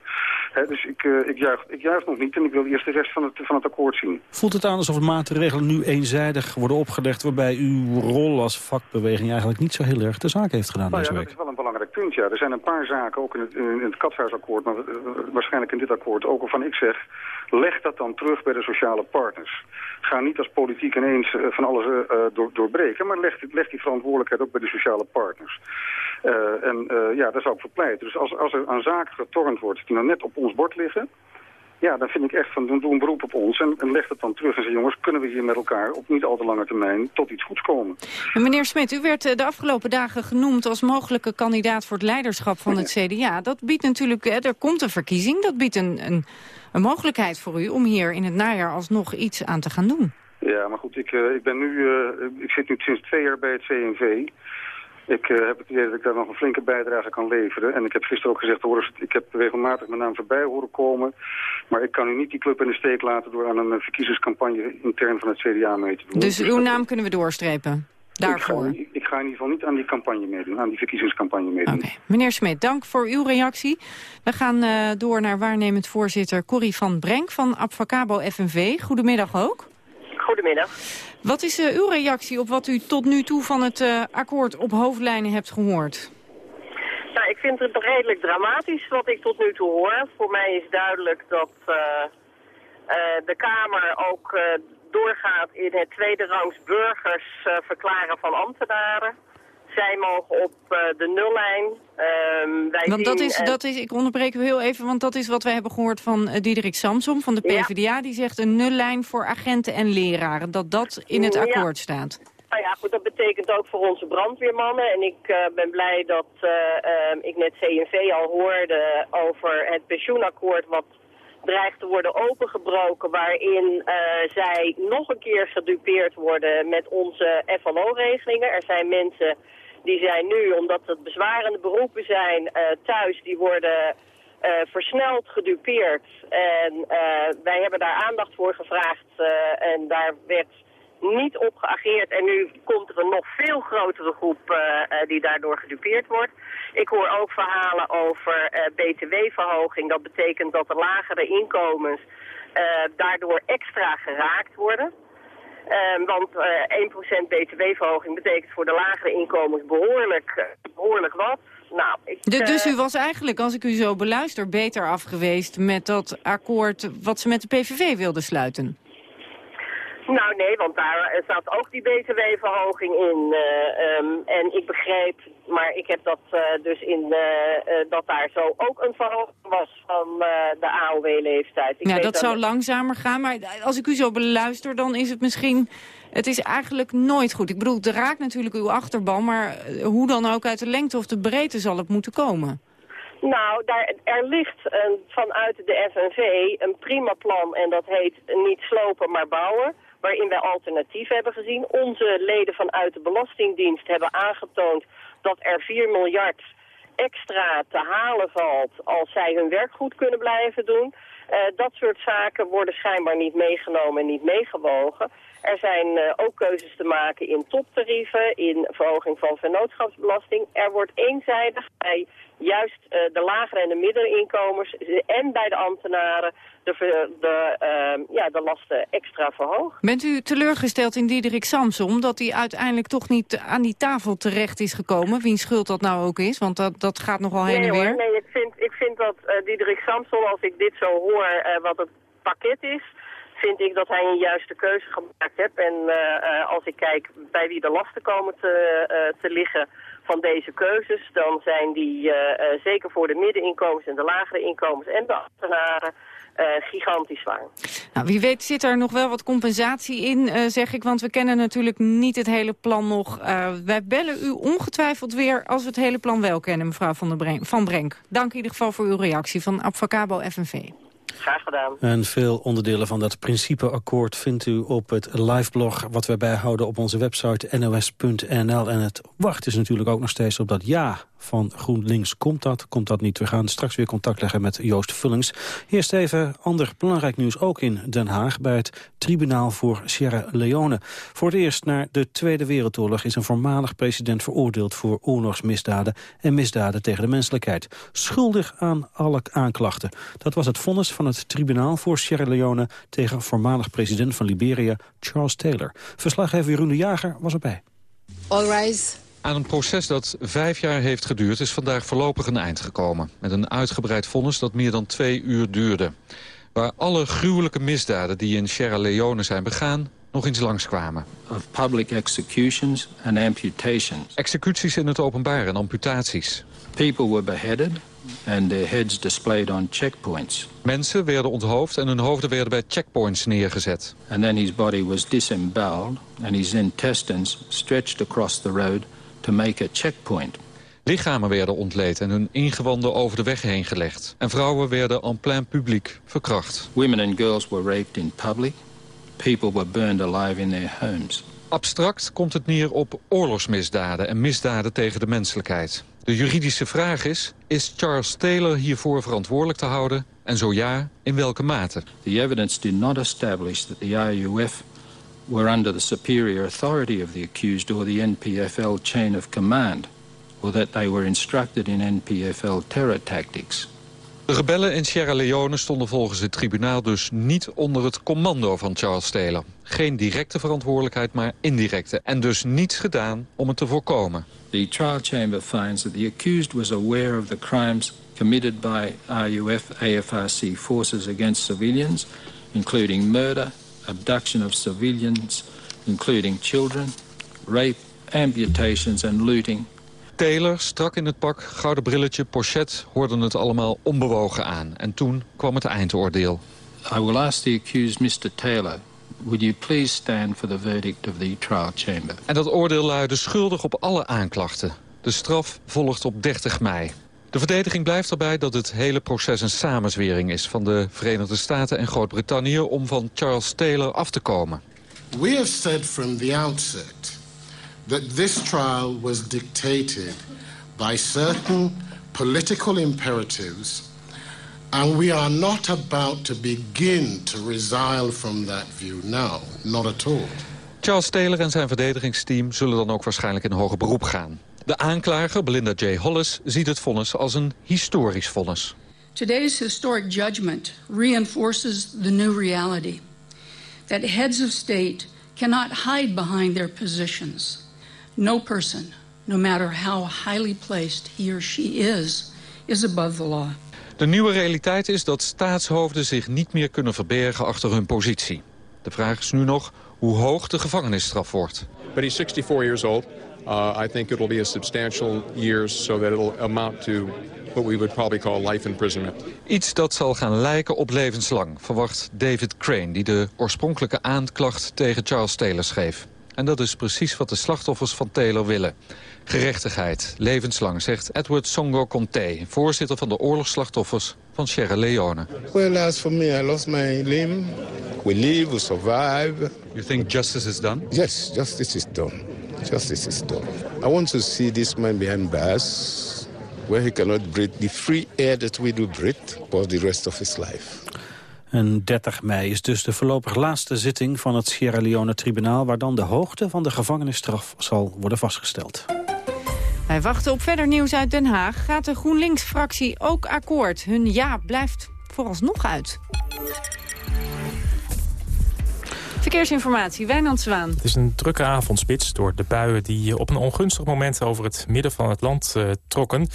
He, dus ik, uh, ik, juich, ik juich nog niet en ik wil eerst de rest van het, van het akkoord zien. Voelt het aan alsof de maatregelen nu eenzijdig worden opgelegd... waarbij uw rol als vakbeweging eigenlijk niet zo heel erg de zaak heeft gedaan nou deze week? Dat is wel een belangrijk punt, ja. Er zijn een paar zaken, ook in het, in het katshuisakkoord... maar uh, waarschijnlijk in dit akkoord ook waarvan ik zeg... leg dat dan terug bij de sociale partners. Ga niet als politiek ineens uh, van alles door, doorbreken... maar leg, leg die verantwoordelijkheid ook bij de sociale partners. Uh, en uh, ja, daar zou ik voor pleiten. Dus als, als er aan zaken getornd wordt die nou net op ons bord liggen... ja, dan vind ik echt van, doe een beroep op ons en, en leg het dan terug. En zeg, jongens, kunnen we hier met elkaar op niet al te lange termijn tot iets goeds komen? En meneer Smit, u werd de afgelopen dagen genoemd als mogelijke kandidaat voor het leiderschap van het CDA. Dat biedt natuurlijk, er komt een verkiezing, dat biedt een, een, een mogelijkheid voor u om hier in het najaar alsnog iets aan te gaan doen. Ja, maar goed, ik, uh, ik ben nu, uh, ik zit nu sinds twee jaar bij het CNV. Ik uh, heb het idee dat ik daar nog een flinke bijdrage kan leveren. En ik heb gisteren ook gezegd, hoor, ik heb regelmatig mijn naam voorbij horen komen. Maar ik kan u niet die club in de steek laten door aan een verkiezingscampagne intern van het CDA mee te doen. Dus, dus uw naam kunnen we doorstrepen? Daarvoor. Ik ga, ik ga, in ieder geval niet aan die campagne meedoen, aan die verkiezingscampagne meedoen. Okay. Meneer Smit, dank voor uw reactie. We gaan uh, door naar waarnemend voorzitter Corrie van Brenk van Abfacabo FNV. Goedemiddag ook. Goedemiddag. Wat is uh, uw reactie op wat u tot nu toe van het uh, akkoord op hoofdlijnen hebt gehoord? Nou, ik vind het redelijk dramatisch wat ik tot nu toe hoor. Voor mij is duidelijk dat uh, de Kamer ook doorgaat in het tweede rangs burgers verklaren van ambtenaren. Zij mogen op uh, de nullijn. Um, wij want dat zien, is, dat is, ik onderbreek u heel even, want dat is wat wij hebben gehoord van uh, Diederik Samsom van de PvdA. Ja. Die zegt een nullijn voor agenten en leraren, dat dat in het akkoord ja. staat. Nou ja, goed, dat betekent ook voor onze brandweermannen. En ik uh, ben blij dat ik net CNV al hoorde over het pensioenakkoord wat dreigt te worden opengebroken... waarin uh, zij nog een keer gedupeerd worden met onze FLO-regelingen. Er zijn mensen die zijn nu, omdat het bezwarende beroepen zijn, uh, thuis... die worden uh, versneld gedupeerd. En uh, wij hebben daar aandacht voor gevraagd en daar werd niet op geageerd. En nu komt er een nog veel grotere groep die daardoor gedupeerd wordt. Ik hoor ook verhalen over btw-verhoging. Dat betekent dat de lagere inkomens daardoor extra geraakt worden. Um, want uh, 1% btw-verhoging betekent voor de lagere inkomens behoorlijk, behoorlijk wat. Nou, ik, de, dus u was eigenlijk, als ik u zo beluister, beter afgeweest met dat akkoord wat ze met de PVV wilden sluiten? Nou nee, want daar zat ook die btw-verhoging in. Uh, um, en ik begreep, maar ik heb dat uh, dus in, uh, dat daar zo ook een verhoging was van de AOW-leeftijd. Ja, dat zou langzamer gaan, maar als ik u zo beluister, dan is het misschien... Het is eigenlijk nooit goed. Ik bedoel, het raakt natuurlijk uw achterban, maar hoe dan ook uit de lengte of de breedte zal het moeten komen? Nou, daar, er ligt een, vanuit de FNV een prima plan en dat heet niet slopen maar bouwen waarin wij alternatief hebben gezien. Onze leden vanuit de Belastingdienst hebben aangetoond dat er 4 miljard extra te halen valt als zij hun werk goed kunnen blijven doen. Uh, dat soort zaken worden schijnbaar niet meegenomen en niet meegewogen. Er zijn uh, ook keuzes te maken in toptarieven, in verhoging van vennootschapsbelasting. Er wordt eenzijdig bij juist uh, de lagere en de middeninkomens en bij de ambtenaren de, de, uh, ja, de lasten extra verhoogd. Bent u teleurgesteld in Diederik Samson omdat hij uiteindelijk toch niet aan die tafel terecht is gekomen? Wiens schuld dat nou ook is, want dat, dat gaat nogal heen en weer. nee, ik vind, ik vind dat uh, Diederik Samson, als ik dit zo hoor, wat het pakket is vind ik dat hij een juiste keuze gemaakt heeft. En uh, als ik kijk bij wie de lasten komen te, uh, te liggen van deze keuzes... dan zijn die zeker voor de middeninkomens en de lagere inkomens en de ambtenaren... gigantisch zwaar. Nou, wie weet zit er nog wel wat compensatie in, zeg ik. Want we kennen natuurlijk niet het hele plan nog. wij bellen u ongetwijfeld weer als we het hele plan wel kennen, mevrouw Van, der Brenk, van Brenk. Dank in ieder geval voor uw reactie van Abfacabo FNV. Graag gedaan. En veel onderdelen van dat principeakkoord vindt u op het liveblog... wat wij bijhouden op onze website nos.nl. En het wacht is natuurlijk ook nog steeds op dat ja van GroenLinks. Komt dat, komt dat niet? We gaan straks weer contact leggen met Joost Vullings. Eerst even ander belangrijk nieuws ook in Den Haag... bij het tribunaal voor Sierra Leone. Voor het eerst na de Tweede Wereldoorlog is een voormalig president veroordeeld... voor oorlogsmisdaden en misdaden tegen de menselijkheid. Schuldig aan alle aanklachten. Dat was het vonnis van het tribunaal voor Sierra Leone... tegen voormalig president van Liberia, Charles Taylor. Verslaggever Jeroen de Jager was erbij. All rise. Aan een proces dat vijf jaar heeft geduurd is vandaag voorlopig een eind gekomen. Met een uitgebreid vonnis dat meer dan twee uur duurde. Waar alle gruwelijke misdaden die in Sierra Leone zijn begaan nog eens langskwamen. Of public executions and amputations. Executies in het openbaar en amputaties. People were beheaded and their heads displayed on checkpoints. Mensen werden onthoofd en hun hoofden werden bij checkpoints neergezet. And then his body was disemboweled and his intestines stretched across the road to make a checkpoint. Lichamen werden ontleed en hun ingewanden over de weg heen gelegd. En vrouwen werden en plein publiek verkracht. Women and girls were raped in public. People were burned alive in their homes. Abstract komt het neer op oorlogsmisdaden en misdaden tegen de menselijkheid. De juridische vraag is, is Charles Taylor hiervoor verantwoordelijk te houden? En zo ja, in welke mate? The evidence did not establish that the RUF were under the superior authority of the accused or the NPFL chain of command, or that they were instructed in NPFL terror tactics. De rebellen in Sierra Leone stonden volgens het tribunaal dus niet onder het commando van Charles Taylor. Geen directe verantwoordelijkheid, maar indirecte. En dus niets gedaan om het te voorkomen. The trial chamber finds that the accused was aware of the crimes committed by RUF-AFRC forces against civilians, including murder, abduction of civilians, including children, rape, amputations and looting. Taylor, strak in het pak, gouden brilletje, pochet, hoorden het allemaal onbewogen aan. En toen kwam het eindoordeel. I will ask the accused Mr. Taylor Would you please stand for the verdict of the trial chamber? En dat oordeel luidde schuldig op alle aanklachten. De straf volgt op 30 mei. De verdediging blijft erbij dat het hele proces een samenzwering is... van de Verenigde Staten en Groot-Brittannië om van Charles Taylor af te komen. We have said from the outset that this trial was dictated by certain political imperatives and we are not about to begin to resile from that view now, not at all. Charles Taylor en zijn verdedigingsteam zullen dan ook waarschijnlijk in hoger beroep gaan. De aanklager, Belinda J. Hollis, ziet het vonnis als een historisch vonnis. Today's historic judgment reinforces the new reality that heads of state cannot hide behind their positions. No person, no matter how highly placed he or she is, is above the law. De nieuwe realiteit is dat staatshoofden zich niet meer kunnen verbergen achter hun positie. De vraag is nu nog hoe hoog de gevangenisstraf wordt. But he's 64 years old. Uh, I think it'll be a substantial years so that it'll amount to what we would probably call life imprisonment. Iets dat zal gaan lijken op levenslang, verwacht David Crane... die de oorspronkelijke aanklacht tegen Charles Taylor schreef. En dat is precies wat de slachtoffers van Taylor willen. Gerechtigheid, levenslang, zegt Edward Songo Conte... voorzitter van de oorlogsslachtoffers van Sierra Leone. Well, as for me, I lost my limb. We live, we survive. You think justice is done? Yes, justice is done. Justice is done. I want to see this man behind bars, where he cannot breathe the free air that we do breathe for the rest of his life. En 30 mei is dus de voorlopig laatste zitting van het Sierra Leone tribunaal... waar dan de hoogte van de gevangenisstraf zal worden vastgesteld. Wij wachten op verder nieuws uit Den Haag. Gaat de GroenLinks-fractie ook akkoord? Hun ja blijft vooralsnog uit. Verkeersinformatie, Wijnand Zwaan. Het is een drukke avondspits door de buien die op een ongunstig moment over het midden van het land uh, trokken.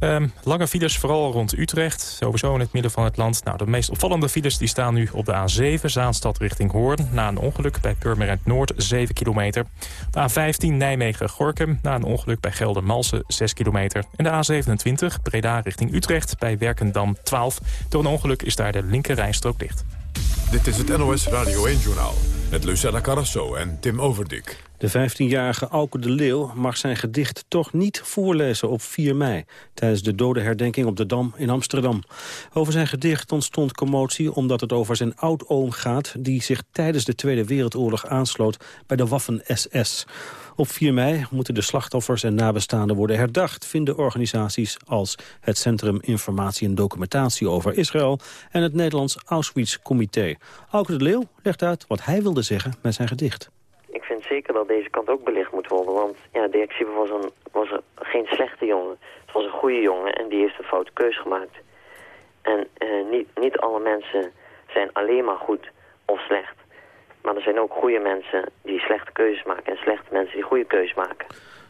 Um, lange files vooral rond Utrecht, sowieso in het midden van het land. Nou, de meest opvallende files die staan nu op de A7, Zaanstad richting Hoorn. Na een ongeluk bij Purmerend Noord, 7 kilometer. De A15 Nijmegen-Gorkum, na een ongeluk bij Geldermalsen, 6 kilometer. En de A27 Breda richting Utrecht bij Werkendam, 12. Door een ongeluk is daar de linker rijstrook dicht. Dit is het NOS Radio 1-journaal met Lucella Carrasso en Tim Overdik. De 15-jarige Auke de Leeuw mag zijn gedicht toch niet voorlezen op 4 mei... tijdens de dodenherdenking op de Dam in Amsterdam. Over zijn gedicht ontstond commotie omdat het over zijn oud-oom gaat... die zich tijdens de Tweede Wereldoorlog aansloot bij de Waffen-SS. Op 4 mei moeten de slachtoffers en nabestaanden worden herdacht... vinden organisaties als het Centrum Informatie en Documentatie over Israël... en het Nederlands Auschwitz-comité. Auke de Leeuw legt uit wat hij wilde zeggen met zijn gedicht ik vind zeker dat deze kant ook belicht moet worden. Want ja, Dirk Sieber was, een, was geen slechte jongen. Het was een goede jongen en die heeft een foute keus gemaakt. En eh, niet, niet alle mensen zijn alleen maar goed of slecht. Maar er zijn ook goede mensen die slechte keuzes maken... en slechte mensen die goede keuzes maken.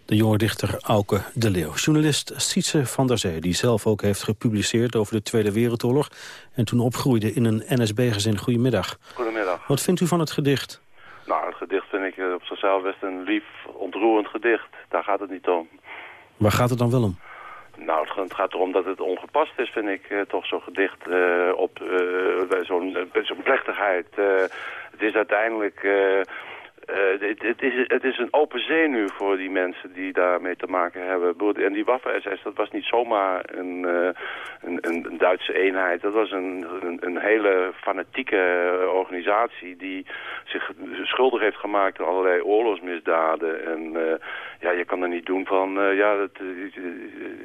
De jonge dichter Auke de Leeuw. Journalist Sietse van der Zee, die zelf ook heeft gepubliceerd over de Tweede Wereldoorlog... en toen opgroeide in een NSB-gezin. Goedemiddag. Goedemiddag. Wat vindt u van het gedicht? Nou, het gedicht vind ik op zichzelf best een lief, ontroerend gedicht. Daar gaat het niet om. Waar gaat het dan wel om? Nou, het gaat erom dat het ongepast is, vind ik, eh, toch zo'n gedicht op zo'n zo plechtigheid. het is uiteindelijk... Uh, het, is, het is een open zenuw voor die mensen die daarmee te maken hebben. En die Waffen-SS, dat was niet zomaar een, uh, een, een, Duitse eenheid. Dat was een, een, een, hele fanatieke organisatie die zich schuldig heeft gemaakt aan allerlei oorlogsmisdaden. En ja, je kan er niet doen van, ja, dat,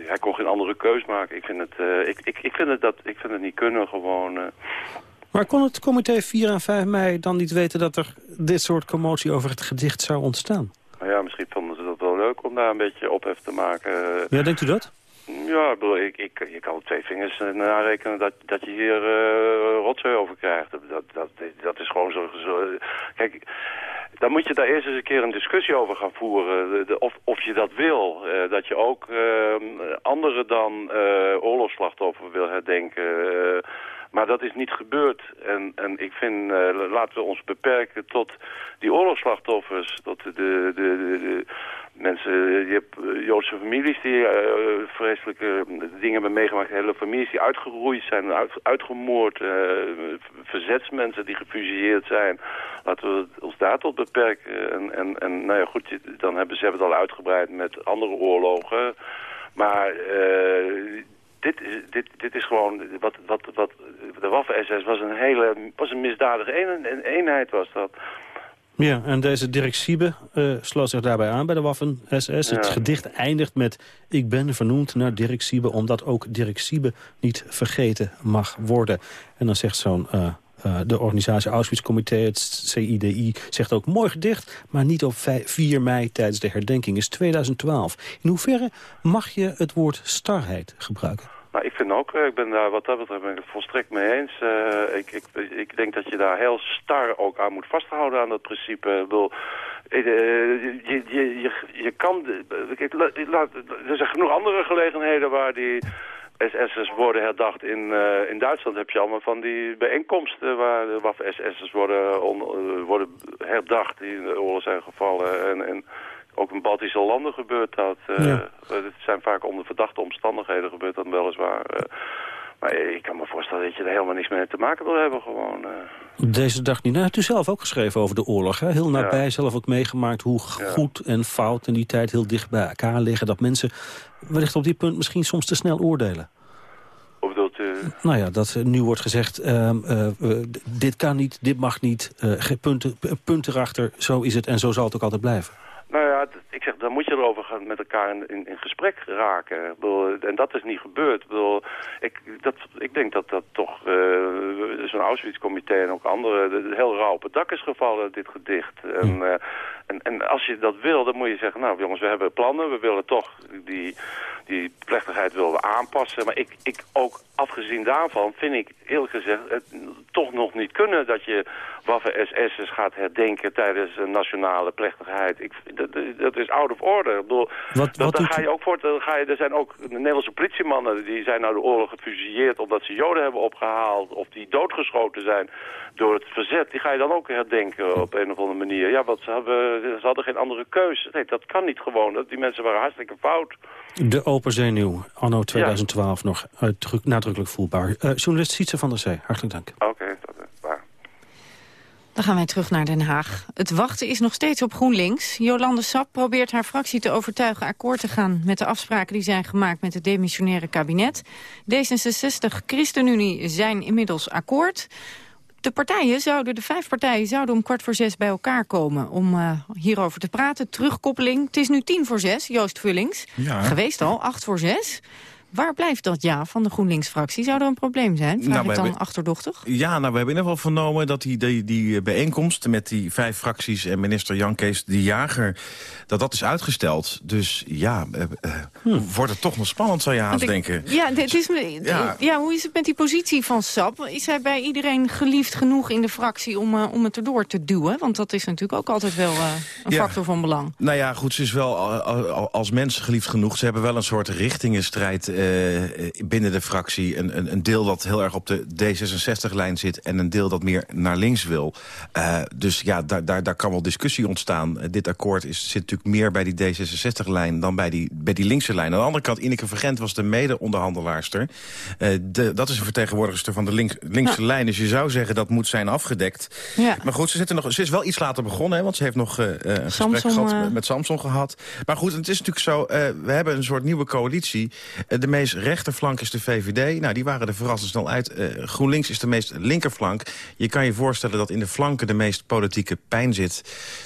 hij kon geen andere keus maken. Ik vind het, ik, ik, ik vind het, dat, ik vind het niet kunnen gewoon... Maar kon het comité 4 en 5 mei dan niet weten dat er dit soort commotie over het gedicht zou ontstaan? Nou ja, misschien vonden ze dat wel leuk om daar een beetje ophef te maken. Ja, denkt u dat? Ja, ik, ik, je kan op twee vingers narekenen dat, dat je hier uh, rotzooi over krijgt. Dat, dat, dat is gewoon zo, zo... Kijk, dan moet je daar eerst eens een keer een discussie over gaan voeren. De, of, of je dat wil. Uh, dat je ook uh, anderen dan uh, oorlogsslachtoffers wil herdenken. Dat is niet gebeurd. En, en ik vind, uh, laten we ons beperken tot die oorlogsslachtoffers. Tot de, de, de, mensen, je hebt eh, Joodse families die uh, vreselijke dingen hebben meegemaakt. Hele families die uitgeroeid zijn, uit, uitgemoord. Verzetsmensen die gefusilleerd zijn. Laten we ons daar tot beperken. En, en, en nou ja, goed, dan hebben ze het al uitgebreid met andere oorlogen. Maar dit, is, dit, dit is gewoon, wat, wat, wat, de Waffen-SS was een hele, was een misdadige een, eenheid was dat. Ja, en deze Dirk Siebe uh, sloot zich daarbij aan bij de Waffen-SS. Het gedicht eindigt met... Ik ben vernoemd naar Dirk Siebe... omdat ook Dirk Siebe niet vergeten mag worden. En dan zegt zo'n... Uh, uh, de organisatie Auschwitz-comité, het CIDI, zegt ook mooi gedicht... maar niet op 4 mei tijdens de herdenking, is 2012. In hoeverre mag je het woord starheid gebruiken? Nou, ik vind ook, eh, ik ben daar wat dat betreft ben ik het volstrekt mee eens. Uh, ik, ik, ik denk dat je daar heel star ook aan moet vasthouden aan dat principe. Ik uh, je, je, je, kan... er zijn genoeg andere gelegenheden waar die SS'ers worden herdacht. In, in Duitsland heb je allemaal van die bijeenkomsten waar de Waffen-SS'ers worden, worden herdacht die in de oorlog zijn gevallen. En, en ook in Baltische landen gebeurt dat. Uh, Het zijn vaak onder verdachte omstandigheden gebeurt dat weliswaar. Uh, maar ik kan me voorstellen dat je er helemaal niks mee te maken wil hebben gewoon. Uh. Deze dag niet. Nou, hebt u zelf ook geschreven over de oorlog. Hè? Heel nabij, zelf ook meegemaakt hoe goed en fout in die tijd heel dicht bij elkaar liggen. Dat mensen wellicht op die punt misschien soms te snel oordelen. Nou ja, dat nu wordt gezegd, uh, uh, dit kan niet, dit mag niet, punten, punt erachter, zo is het en zo zal het ook altijd blijven. Ja, ik zeg, dan moet je erover gaan met elkaar in, in, in gesprek raken. Ik bedoel, en dat is niet gebeurd. Ik, bedoel, ik, dat, ik denk dat dat toch uh, zo'n Auschwitz-comité en ook anderen heel rauw op het dak is gevallen, dit gedicht. En, uh, en, en als je dat wil, dan moet je zeggen, nou jongens, we hebben plannen. We willen toch die, die plechtigheid willen we aanpassen. Maar ik, ik ook afgezien daarvan vind ik eerlijk gezegd het toch nog niet kunnen dat je Waffen-SS'ers gaat herdenken tijdens een nationale plechtigheid. Ik, dat, dat is out of order. Ik bedoel, wat, dat, dan ga je ook voor, dan ga je, er zijn ook Nederlandse politiemannen die zijn naar de oorlog gefusilleerd omdat ze Joden hebben opgehaald of die doodgeschoten zijn door het verzet. Die ga je dan ook herdenken op een of andere manier. Ja, want ze, hebben, ze hadden geen andere keuze. Nee, dat kan niet gewoon. Die mensen waren hartstikke fout. De open zenuw, anno 2012 ja. nog uitdruk, nadrukkelijk voelbaar. Uh, journalist Sietse van der Zee, hartelijk dank. Oké. Dan gaan wij terug naar Den Haag. Het wachten is nog steeds op GroenLinks. Jolande Sap probeert haar fractie te overtuigen akkoord te gaan... met de afspraken die zijn gemaakt met het demissionaire kabinet. D66, ChristenUnie zijn inmiddels akkoord. De partijen zouden, de vijf partijen zouden om kwart voor zes bij elkaar komen... om uh, hierover te praten. Terugkoppeling. Het is nu tien voor zes, Joost Vullings. Ja. Geweest al, acht voor zes. Waar blijft dat ja van de GroenLinks-fractie? Zou er een probleem zijn? Vraag nou, ik dan hebben, achterdochtig? Ja, nou, we hebben in ieder geval vernomen dat die, die, die bijeenkomst... met die vijf fracties en minister Jan Kees de Jager... dat dat is uitgesteld. Dus ja, uh, uh, wordt het toch nog spannend, zou je haast ik, denken. Ja, dit is, ja. ja, hoe is het met die positie van SAP? Is hij bij iedereen geliefd genoeg in de fractie om, uh, om het erdoor te duwen? Want dat is natuurlijk ook altijd wel een ja. factor van belang. Nou ja, goed, ze is wel als mens geliefd genoeg. Ze hebben wel een soort richtingenstrijd binnen de fractie. Een, een, een, deel dat heel erg op de D66-lijn zit... en een deel dat meer naar links wil. Uh, dus ja, daar, daar, daar kan wel discussie ontstaan. Dit akkoord is, zit natuurlijk meer bij die D66-lijn... dan bij die, bij die linkse lijn. Aan de andere kant, Ineke Vergent was de mede-onderhandelaarster. Dat is een vertegenwoordigster van de link, linkse ja. lijn. Dus je zou zeggen, dat moet zijn afgedekt. Ja. Maar goed, ze, zitten nog, ze is wel iets later begonnen... Hè, want ze heeft nog een Samsung, gesprek gehad met Samson gehad. Maar goed, het is natuurlijk zo... we hebben een soort nieuwe coalitie. De meest rechterflank is de VVD. Nou, die waren er verrassend snel uit. Uh, GroenLinks is de meest linkerflank. Je kan je voorstellen dat in de flanken de meest politieke pijn zit.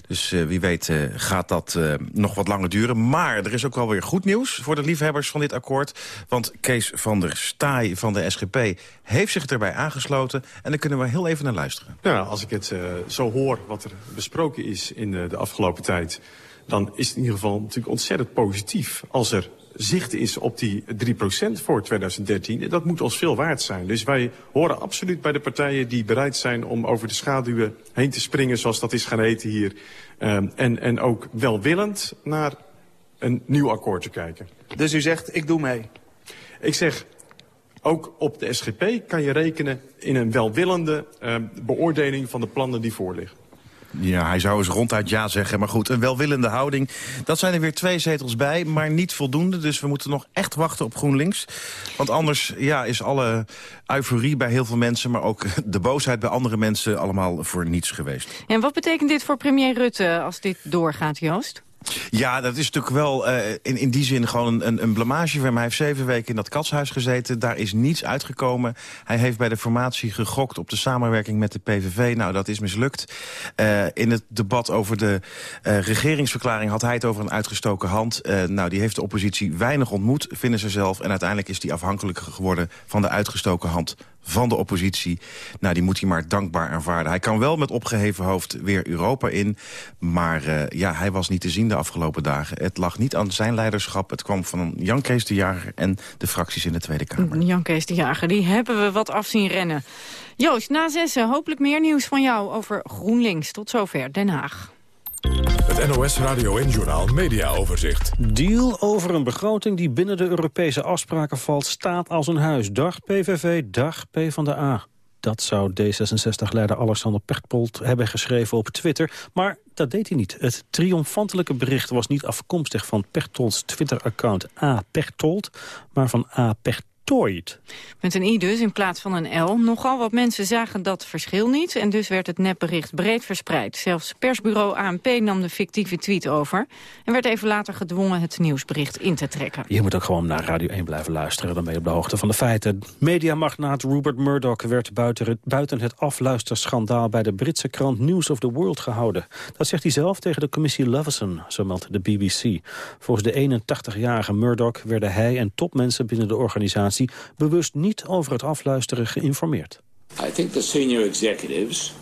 Dus uh, wie weet uh, gaat dat nog wat langer duren. Maar er is ook wel weer goed nieuws voor de liefhebbers van dit akkoord. Want Kees van der Staaij van de SGP heeft zich erbij aangesloten. En daar kunnen we heel even naar luisteren. Ja, als ik het zo hoor wat er besproken is in de, de afgelopen tijd dan is het in ieder geval natuurlijk ontzettend positief als er zicht is op die 3% voor 2013. Dat moet ons veel waard zijn. Dus wij horen absoluut bij de partijen die bereid zijn om over de schaduwen heen te springen, zoals dat is gaan heten hier. Um, en, en ook welwillend naar een nieuw akkoord te kijken. Dus u zegt, ik doe mee? Ik zeg, ook op de SGP kan je rekenen in een welwillende uh, beoordeling van de plannen die voorliggen. Ja, hij zou eens ronduit ja zeggen. Maar goed, een welwillende houding. Dat zijn er weer twee zetels bij, maar niet voldoende. Dus we moeten nog echt wachten op GroenLinks. Want anders ja, is alle euforie bij heel veel mensen... maar ook <laughs> de boosheid bij andere mensen allemaal voor niets geweest. En wat betekent dit voor premier Rutte als dit doorgaat, Joost? Ja, dat is natuurlijk wel uh, in, in die zin gewoon een, een blamage voor hem. Hij heeft zeven weken in dat katshuis gezeten. Daar is niets uitgekomen. Hij heeft bij de formatie gegokt op de samenwerking met de PVV. Nou, dat is mislukt. Uh, in het debat over de uh, regeringsverklaring had hij het over een uitgestoken hand. nou, die heeft de oppositie weinig ontmoet, vinden ze zelf. En uiteindelijk is die afhankelijk geworden van de uitgestoken hand van de oppositie. Nou, die moet hij maar dankbaar aanvaarden. Hij kan wel met opgeheven hoofd weer Europa in. Maar uh, ja, hij was niet te zien de afgelopen dagen. Het lag niet aan zijn leiderschap. Het kwam van Jan Kees de Jager en de fracties in de Tweede Kamer. Jan Kees de Jager, die hebben we wat af zien rennen. Joost, na zessen hopelijk meer nieuws van jou over GroenLinks. Tot zover Den Haag. Het NOS Radio en Journal Media Overzicht. Deal over een begroting die binnen de Europese afspraken valt... staat als een huis. Dag PVV, dag PvdA. Dat zou D66-leider Alexander Pechtold hebben geschreven op Twitter. Maar dat deed hij niet. Het triomfantelijke bericht was niet afkomstig van Pechtolds Twitter-account A. Pechtold... maar van A. Pechtold met een i dus in plaats van een L. Nogal wat mensen zagen dat verschil niet en dus werd het nepbericht breed verspreid. Zelfs persbureau ANP nam de fictieve tweet over... en werd even later gedwongen het nieuwsbericht in te trekken. Je moet ook gewoon naar Radio 1 blijven luisteren, dan ben je op de hoogte van de feiten. Mediamagnaat Rupert Murdoch werd buiten het, buiten het afluisterschandaal... bij de Britse krant News of the World gehouden. Dat zegt hij zelf tegen de commissie Leveson, zo meldt de BBC. Volgens de 81-jarige Murdoch werden hij en topmensen binnen de organisatie bewust niet over het afluisteren geïnformeerd. I think the senior executives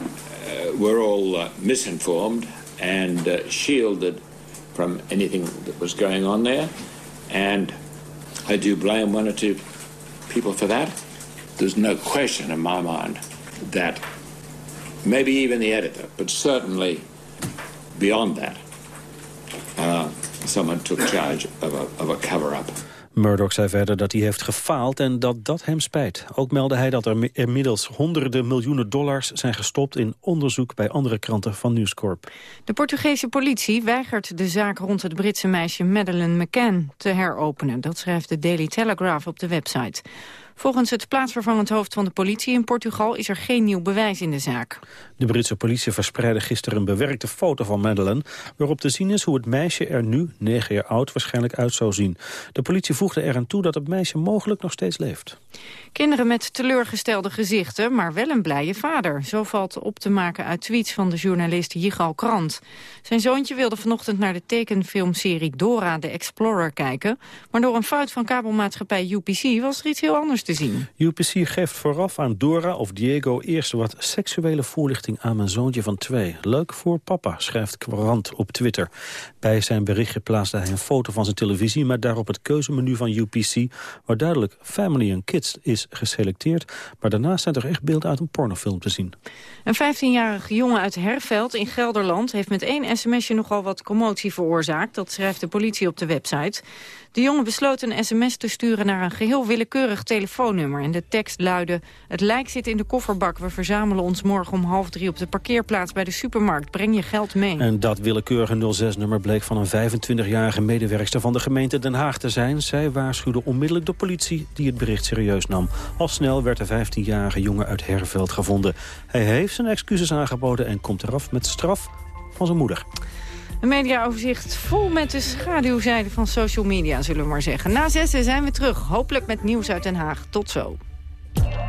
uh, were all uh, misinformed and uh, shielded from anything that was going on there. And I do blame one or two people for that. There's no question in my mind that maybe even the editor, but certainly beyond that, uh, someone took charge of a, of a cover-up. Murdoch zei verder dat hij heeft gefaald en dat dat hem spijt. Ook meldde hij dat er inmiddels honderden miljoenen dollars zijn gestopt... in onderzoek bij andere kranten van News Corp. De Portugese politie weigert de zaak rond het Britse meisje Madeleine McCann te heropenen. Dat schrijft de Daily Telegraph op de website. Volgens het plaatsvervangend hoofd van de politie in Portugal is er geen nieuw bewijs in de zaak. De Britse politie verspreidde gisteren een bewerkte foto van Madeleine... waarop te zien is hoe het meisje er nu, negen jaar oud, waarschijnlijk uit zou zien. De politie voegde eraan toe dat het meisje mogelijk nog steeds leeft. Kinderen met teleurgestelde gezichten, maar wel een blije vader. Zo valt op te maken uit tweets van de journalist Jigal Krant. Zijn zoontje wilde vanochtend naar de tekenfilmserie Dora de Explorer kijken... maar door een fout van kabelmaatschappij UPC was er iets heel anders te zien. UPC geeft vooraf aan Dora of Diego eerst wat seksuele voorlichting aan mijn zoontje van twee. Leuk voor papa, schrijft Krant op Twitter. Bij zijn berichtje plaatste hij een foto van zijn televisie... met daarop het keuzemenu van UPC... waar duidelijk Family and Kids is geselecteerd. Maar daarnaast zijn er echt beelden uit een pornofilm te zien. Een 15-jarige jongen uit Herveld in Gelderland... heeft met één sms'je nogal wat commotie veroorzaakt. Dat schrijft de politie op de website. De jongen besloot een sms te sturen naar een geheel willekeurig telefoonnummer. En de tekst luidde... Het lijk zit in de kofferbak. We verzamelen ons morgen om half drie op de parkeerplaats bij de supermarkt. Breng je geld mee. En dat willekeurige 06-nummer bleek van een 25-jarige medewerkster van de gemeente Den Haag te zijn. Zij waarschuwde onmiddellijk de politie die het bericht serieus nam. Al snel werd de 15-jarige jongen uit Herveld gevonden. Hij heeft zijn excuses aangeboden en komt eraf met straf van zijn moeder. Een mediaoverzicht vol met de schaduwzijde van social media, zullen we maar zeggen. Na zessen zijn we terug, hopelijk met nieuws uit Den Haag. Tot zo.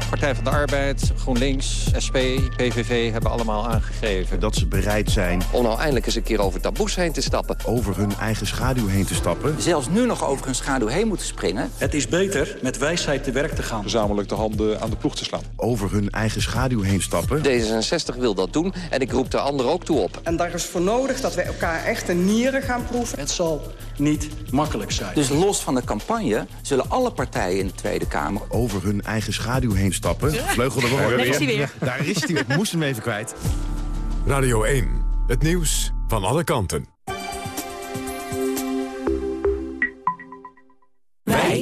Partij van de Arbeid, GroenLinks, SP, PVV hebben allemaal aangegeven... dat ze bereid zijn... om nou eindelijk eens een keer over taboes heen te stappen. Over hun eigen schaduw heen te stappen. Zelfs nu nog over hun schaduw heen moeten springen. Het is beter met wijsheid te werk te gaan. Gezamenlijk de handen aan de ploeg te slaan. Over hun eigen schaduw heen stappen. D66 wil dat doen en ik roep de anderen ook toe op. En daar is voor nodig dat wij elkaar echt de nieren gaan proeven. Het zal niet makkelijk zijn. Dus los van de campagne zullen alle partijen in de Tweede Kamer... over hun eigen schaduw heen stappen. Vleugelde we Daar is hij weer. Daar is hij weer. Ik moest hem even kwijt. Radio 1. Het nieuws van alle kanten.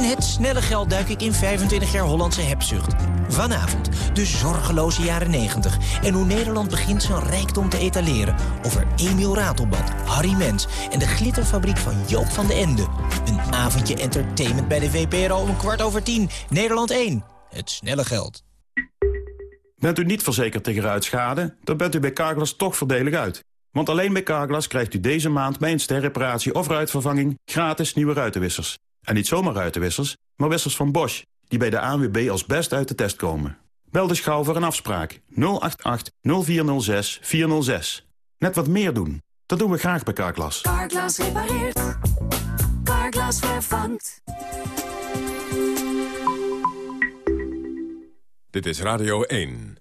In het snelle geld duik ik in 25 jaar Hollandse hebzucht. Vanavond de zorgeloze jaren 90 en hoe Nederland begint zijn rijkdom te etaleren. Over Emiel Ratelband, Harry Mens en de glitterfabriek van Joop van de Ende. Een avondje entertainment bij de VPRO om kwart over tien. Nederland 1. Het snelle geld. Bent u niet verzekerd tegen ruitschade, dan bent u bij Carglass toch voordelig uit. Want alleen bij Carglass krijgt u deze maand bij een sterreparatie of ruitvervanging gratis nieuwe ruitenwissers. En niet zomaar ruitenwissers, maar wissers van Bosch, die bij de ANWB als best uit de test komen. Bel dus gauw voor een afspraak 088 0406 406. Net wat meer doen. Dat doen we graag bij Carglass. Carglass repareert. Carglass vervangt. Dit is Radio 1.